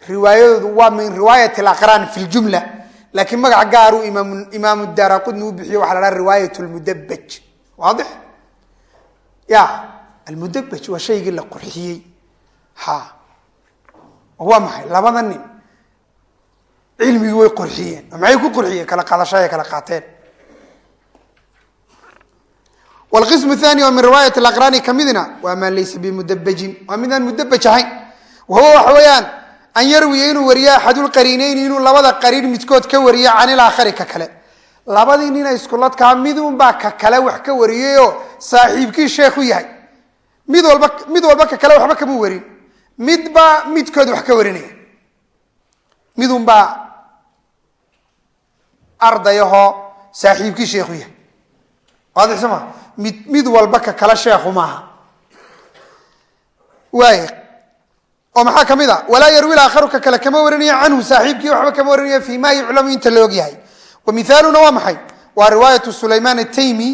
riwaayadoodu waa min riwaayat alaqraan fi ljumla laakiin magac gaaruu imaamu daara qudni u bixiyo waxa la haha riwaayat lmudabaj waadix? Ya almudabaj waa shaygii la qurxiyey. Ha. Waa maxay? Labada nin. Cilmigii way qurxiyeen. Maxay ku qurxiyeen? Kala qaadashay kala qaateen. Wlqism thani oo min riwaayat alaqraani kamidna waa maa laysa bimudabajin waa midaan mudabaj ahayn. Wahuwa waxa weeyaan an yarwiya inuu wariyo axadulqariineyni inuu labada qariin midkood ka wariyo can ilaakhari ka kale. Labadii nina iskuladkaa midunbaa ka kale wax ka wariyeyoo saaxiibkii sheekhu yahay. Mid walba mid walba ka kale waxba kama warin. Midbaa midkood wax ka warinaya. Midunbaa ardayahoo saaxiibkii sheekhu yahay. Waadix soma mid mid walba ka kale sheekhu maaha. Waay oo maxaa ka mid a? Walaa yarwi aakharu ka kale kama warinaya canhu saaxiibkii waxba kama warinaya fi ma yuclamu inta la og yahay. Wa mihaaluna waa maxay? Waa riwaayatu sulaymaan ataymi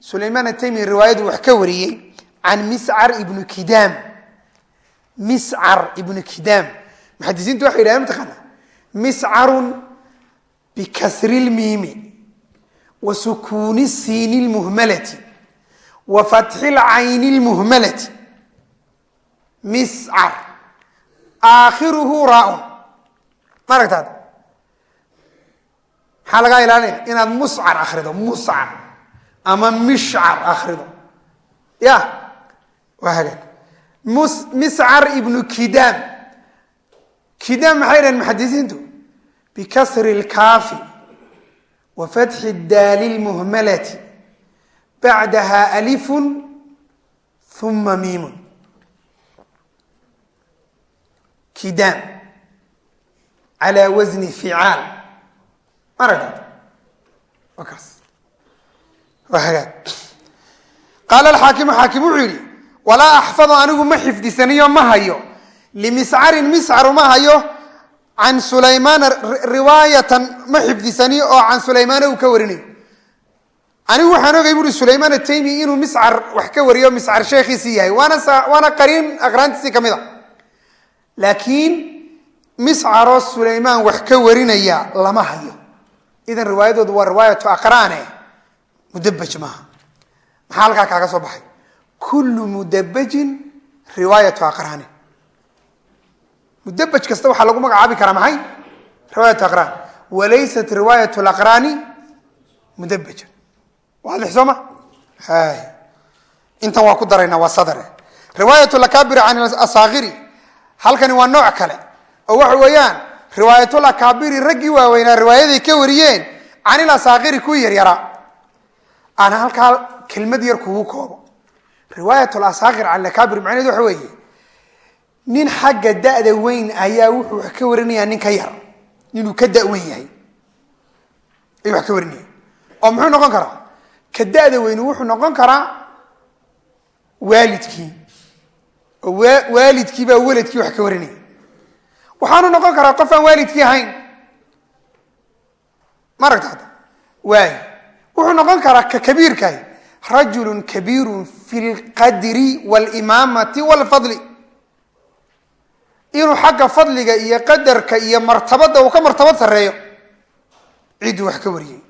sulaymaan ataymi riwaayadu wax ka wariyey can miscar ibnu kidaam. Miscar ibnu kidaam. Muxadisiintu waxay yidhahdeen mataqaana miscarun bikasri lmiimi wa sukuuni siini lmuhmalati wa fatxi lcayni lmuhmalati. Miscar aakhiruhu raaun. Ma aragtaad maxaa lagaa ilaalinaya inaad muscar akrido muscar. Ama mishcar akrido ya waa hagaag. Miscar ibnu kidaam kidaam maxay dhaheen muxadisiintu? Bikasri lkaafi wa fatxi daali lmuhmalati bacdaha alifun uma miimun kidaam calaa wasni ficaal ma aragtaad waa qaala alxaakimu xaakim wuxuu yidhi walaa axfadu anigu ma xifdisaniyo ma hayo. Limiscarin miscar ma hayo. Can sulaymaana riwaayatan ma xifdisaniyo oo can sulaymaana uu ka warinayo. Anigu waxaan ogay buuri sulaymaan ataymi inuu miscar wax ka wariyo miscar sheekhiisii yahay. Waana waana qariin aqraantiisii ka mid a laakiin miscaroo sulaymaan wax ka warinaya lama hayo. Idan riwaayadoodu waa riwaayatu aqraane mudabaj maaha. Maxaa halkaa kaaga soo baxay? Kullu mudabajin riwaayatu aqraane. Mudabaj kasta waxaa lagu magacaabi karaa maxay? Riwaayatu aqraan. Walaysat riwaayat laqraani mudabaja waadix soo ma? Hay. Intan waa ku daraynaa waa sadare. Riwaayat lakaabiri can asaakiri halkani waa nooc kale. Oo waxa weeyaan riwaayatul raggii waaweynaa riwaayaday ka wariyeen canil asaakiri ku yaryaraa aan halkaa kelmad yar kugu koobo. Riwaayatul asaakir can akaabir macnaheed waxa weeye nin xagga da'da weyn ayaa wuxuu wax ka warinayaa nin ka yar. Ninuu ka daweyn yahay. Ayuu wax ka warinaya. Oo muxuu noqon karaa? Ka da'da weyni wuxuu noqon karaa waalidkii oo waalidkii baa weladkii wax ka warinaya waxaanu noqon karaa qof aan waalidkii ahayn. Ma aragta hadda. Waay wuxuu noqon karaa ka kabiirkahi rajulu kabiiru fi lqadri walimaamati walfadli inuu xagga fadliga iyo qadarka iyo martabada uu ka martabad sareeyo cidduu wax ka wariyey.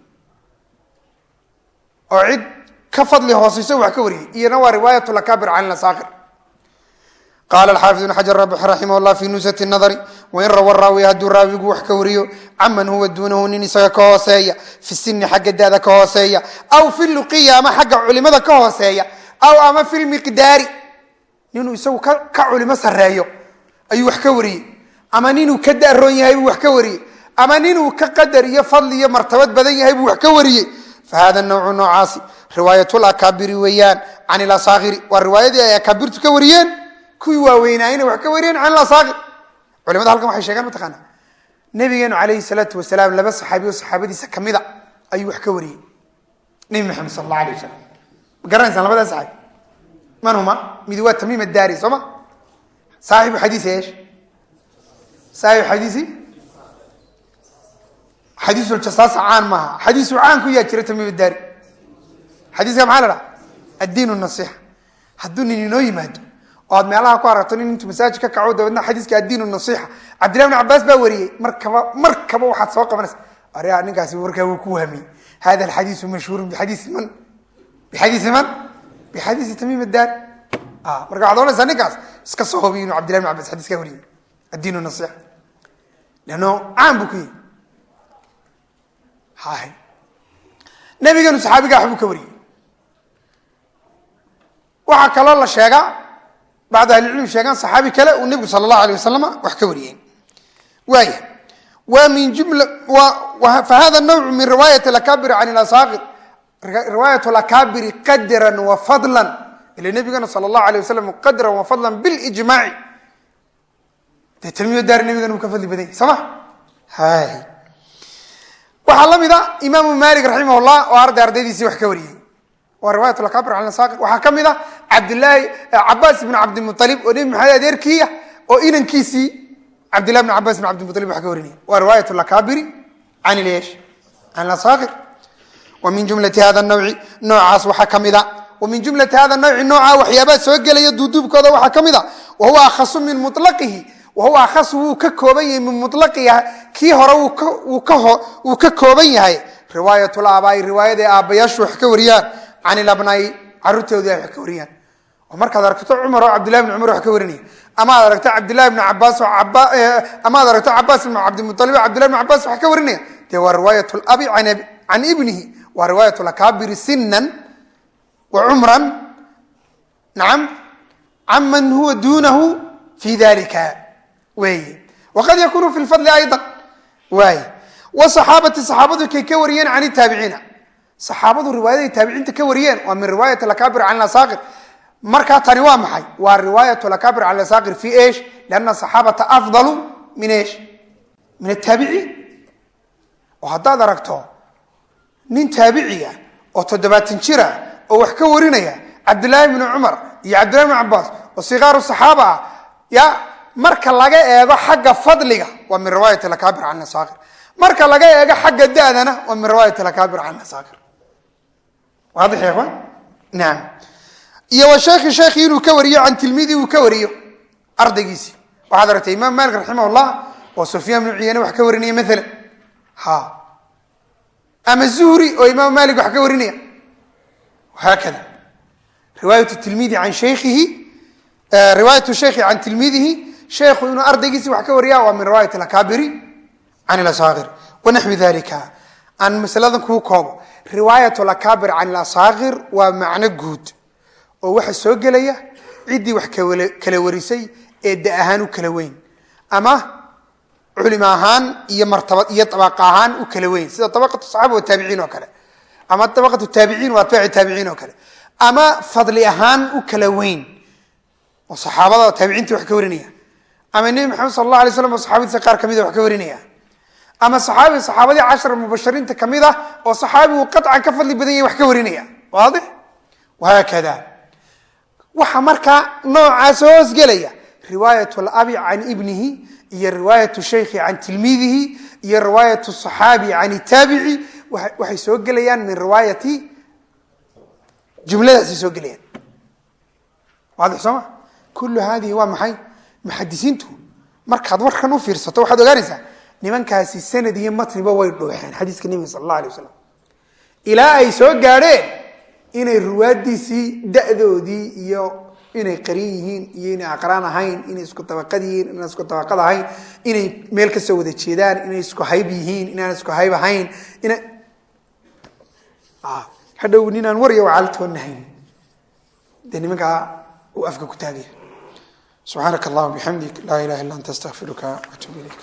Oo cid ka fadli hooseyso wax ka wariyey. Iyana waa riwaayat lakabir can lasakir qala alxaafid ibn xajar raximah llah fi nusat nadari wain rawa raawi hadduu raawigu wax ka wariyo caman huwa duunahu nin isaga ka hooseeya fi sini xagga dada ka hooseeya aw fi luqiya ama xagga culimada ka hooseeya aw ama fi lmiqdaari ninuu isagu ka culimo sareeyo ayuu wax ka wariyey ama ninuu ka daroon yahay buu wax ka wariyey ama ninuu ka qadar iyo fadli iyo martabad badan yahay buu wax ka wariyey fahada nawcu noocaasi riwaayat lakaabiri weeyaan can ilasaakiri waa riwaayadii ay akaabirtu ka wariyeen kuwii waaweynaa wax ka wariyeen can ilasaakir culimada halkan waxay sheegaan mataqaana nabigeenu calayhi salaatu wasalaam laba saxaabi oo saxaabadiisa kamida ayuu wax ka wariyey. Nebi maxamed sal alla alay wasalam ma garanaysaan labadaa saxaabi? Man huma? Waa tamiim addaari soo saaxibu xadiisi eesh saaxibu xadiisi xadiisuuljasaasa caan maaha. Xadiisu caan ku yaa jira tamiim addaari xadiiska maxaa la dhaha addiin nasixa hadduu nin inoo yimaado oo aad meelaha ku aragto nin intuu masaajid ka kaco dabeedna xadiiska addiin nasixa cabdillahi bn cabaas baa wariyey markaba markaba waxaad soo qabanaysa arya ninkaasi warkaa wuu ku wahmiyey hada alxadiisu mashhuurun bixadiisi man? Bixadiisi man? Bixadiisi tamiim addaari marka waxad ohanaysaa ninkaas iska soo hobiy inuu cabdillahi bn cabas xadiis ka wariyey. Addiin nasixa leanno caan buu ku yihi hay nabigeenu saxaabiga waxbuu ka wariyey. Waxaa kaloo la sheegaa bacd ahlicilmi sheegaan saxaabi kale uu nebigu sala allahu alay wasalam wax ka wariyey waaya wa min jumla fa hada nawcu min riwaayat alakabiri can ilasaakir riwaayat alakabiri qadran wa fadlan ila nabigana sala allahu alayh wasalam qadran wa fadlan bilijmaaci dee tamiima daari nabigana uu ka fadli badan yahy soo ma waxaa la mid a imaamu malik raximah oo arday ardaydiisii wax ka wariyey waa riwayat lakabir can saakir. Waxaa ka mid a cabdilaahi cabaas ibn cabdimualib oo nebi maxamed adeerkiiya oo inankiisii cabdillahi bn cabas bn cabdimualib wax ka warinaya. Waa riwaayat lakabiri can lesh can asaakir wa min jumlati hada nawci noocaas waxaa ka mid a wa min jumlati hada nawci nooca waxyaabaa soo gelaya duuduubkooda waxaa ka mid a wa huwa akhasu min mulaqihi wahuwa akhas wuu ka kooban yahay min mulaqiha kii hore wuu ka kooban yahay. Riwaayat laabaai riwaayada aabbayaashu wax ka wariyaan can ilabnaai caruurtooda ay wax ka wariyaan. Oo markaad aragto cumar oo cabdillahi bn cumar wax ka warinaya. Ama ad aragto cabdillahi bn cabaas oo ama ad aragto cabaas ibn cabdimualib cabdillahi bn cabaas wax ka warinaya. Dee waa riwaayat labi can ibnihi waa riwaayat lakabiri sinan wa cumran. Nacam can huwa duunahu fi dalika wey waqad yakunu fi lfadli ayضa waay wsaxaabati saxaabadu kay ka wariyeen can taabiciina saxaabadu riwaayaday taabiciinta ka wariyeen waa min riwaayat akabir can asakir markaa tani waa maxay? Waa riwaayat akabir can asakir fi esh lana saxaabata afdalu min esh min ataabiciin oo haddaad aragto nin taabiciya oo toddobaatan jira oo wax ka warinaya cabdillaahi bni cumar iyo cabdillahi bni cabaas oo sikaaru saxaaba ah ya marka laga eego xagga fadliga waa min riwaayat akabir can asakir marka laga eego xagga dadana waa min riwaayat akabir can asakir waadix ya ikhwan naam. Iyo wa sheekhi sheekhi inuu ka wariyo can tilmidi uu ka wariyo ardaygiisii waxaad aragtay imaam malik raximah oo sufyaan bnu ciyane wax ka warinaya maalan ha. Ama zuhri oo imaam malik wax ka warinaya. Haakada riwaayat tilmidi can shaykhihi riwaayat shaykhi can tilmidihi sheekhu inuu ardaygiisii wax ka wariya waa min riwaayat akabiri can ilasaakir wanaxwi dalika aan masaladan kuu koobo riwaayat lakabir can ilasaakir waa macno guud oo waxa soo gelaya ciddii wax kala warisay ee da ahaan u kala weyn ama culimo ahaan iyo martaba iyo abaq ahaan u kala weyn sida abaqatu saxaaba wataabiciin oo kale ama abaqatu taabiciin wa atbaaci taabiciin oo kale ama fadli ahaan u kala weyn oo saxaabada taabiciinta wax ka warinaya ama nebi maxamed sal allah alay slam oo saxaabadiisa qaar kamida wax ka warinaya ama saxaabi saxaabadii cashar mubashiriinta ka mid ah oo saxaabigu qaطcan ka fadli badan yahy wax ka warinaya. Waadix wahaakada. Waxa markaa noocaas hoosgelaya riwaayat labi can ibnihi iyo riwaayatu shaykhi can tilmiidihi iyo riwaayatu صaxaabi can itaabici waxay soo gelayaan min riwaayati jumladaasay soo gelayaan. Waadix soo ma? Kullu hadihi waa maxay? Muxadisiintu markaad warkan u fiirsato waxaad ogaanaysaa nimankaasi sanad iyo matniba way dhuuxeen xadiiska nebiga sal allah alay waslam ilaa ay soo gaadheen inay ruwaadiisii da-doodii iyo inay qarin yihiin iyo inay aqraan ahayn inay isku tabaqad yihiin inaan isku tabaqad ahayn inay meel ka soo wada jeedaan inay isku hayb yihiin inaan isku hayb ahayn ina hadhow ninaan warya wacaaltoonahayn dee nimankaa uu afka ku taagaya subxaanaka allahuma bixamdik laa ilaha illa anta astaqfiruka watuub ilayk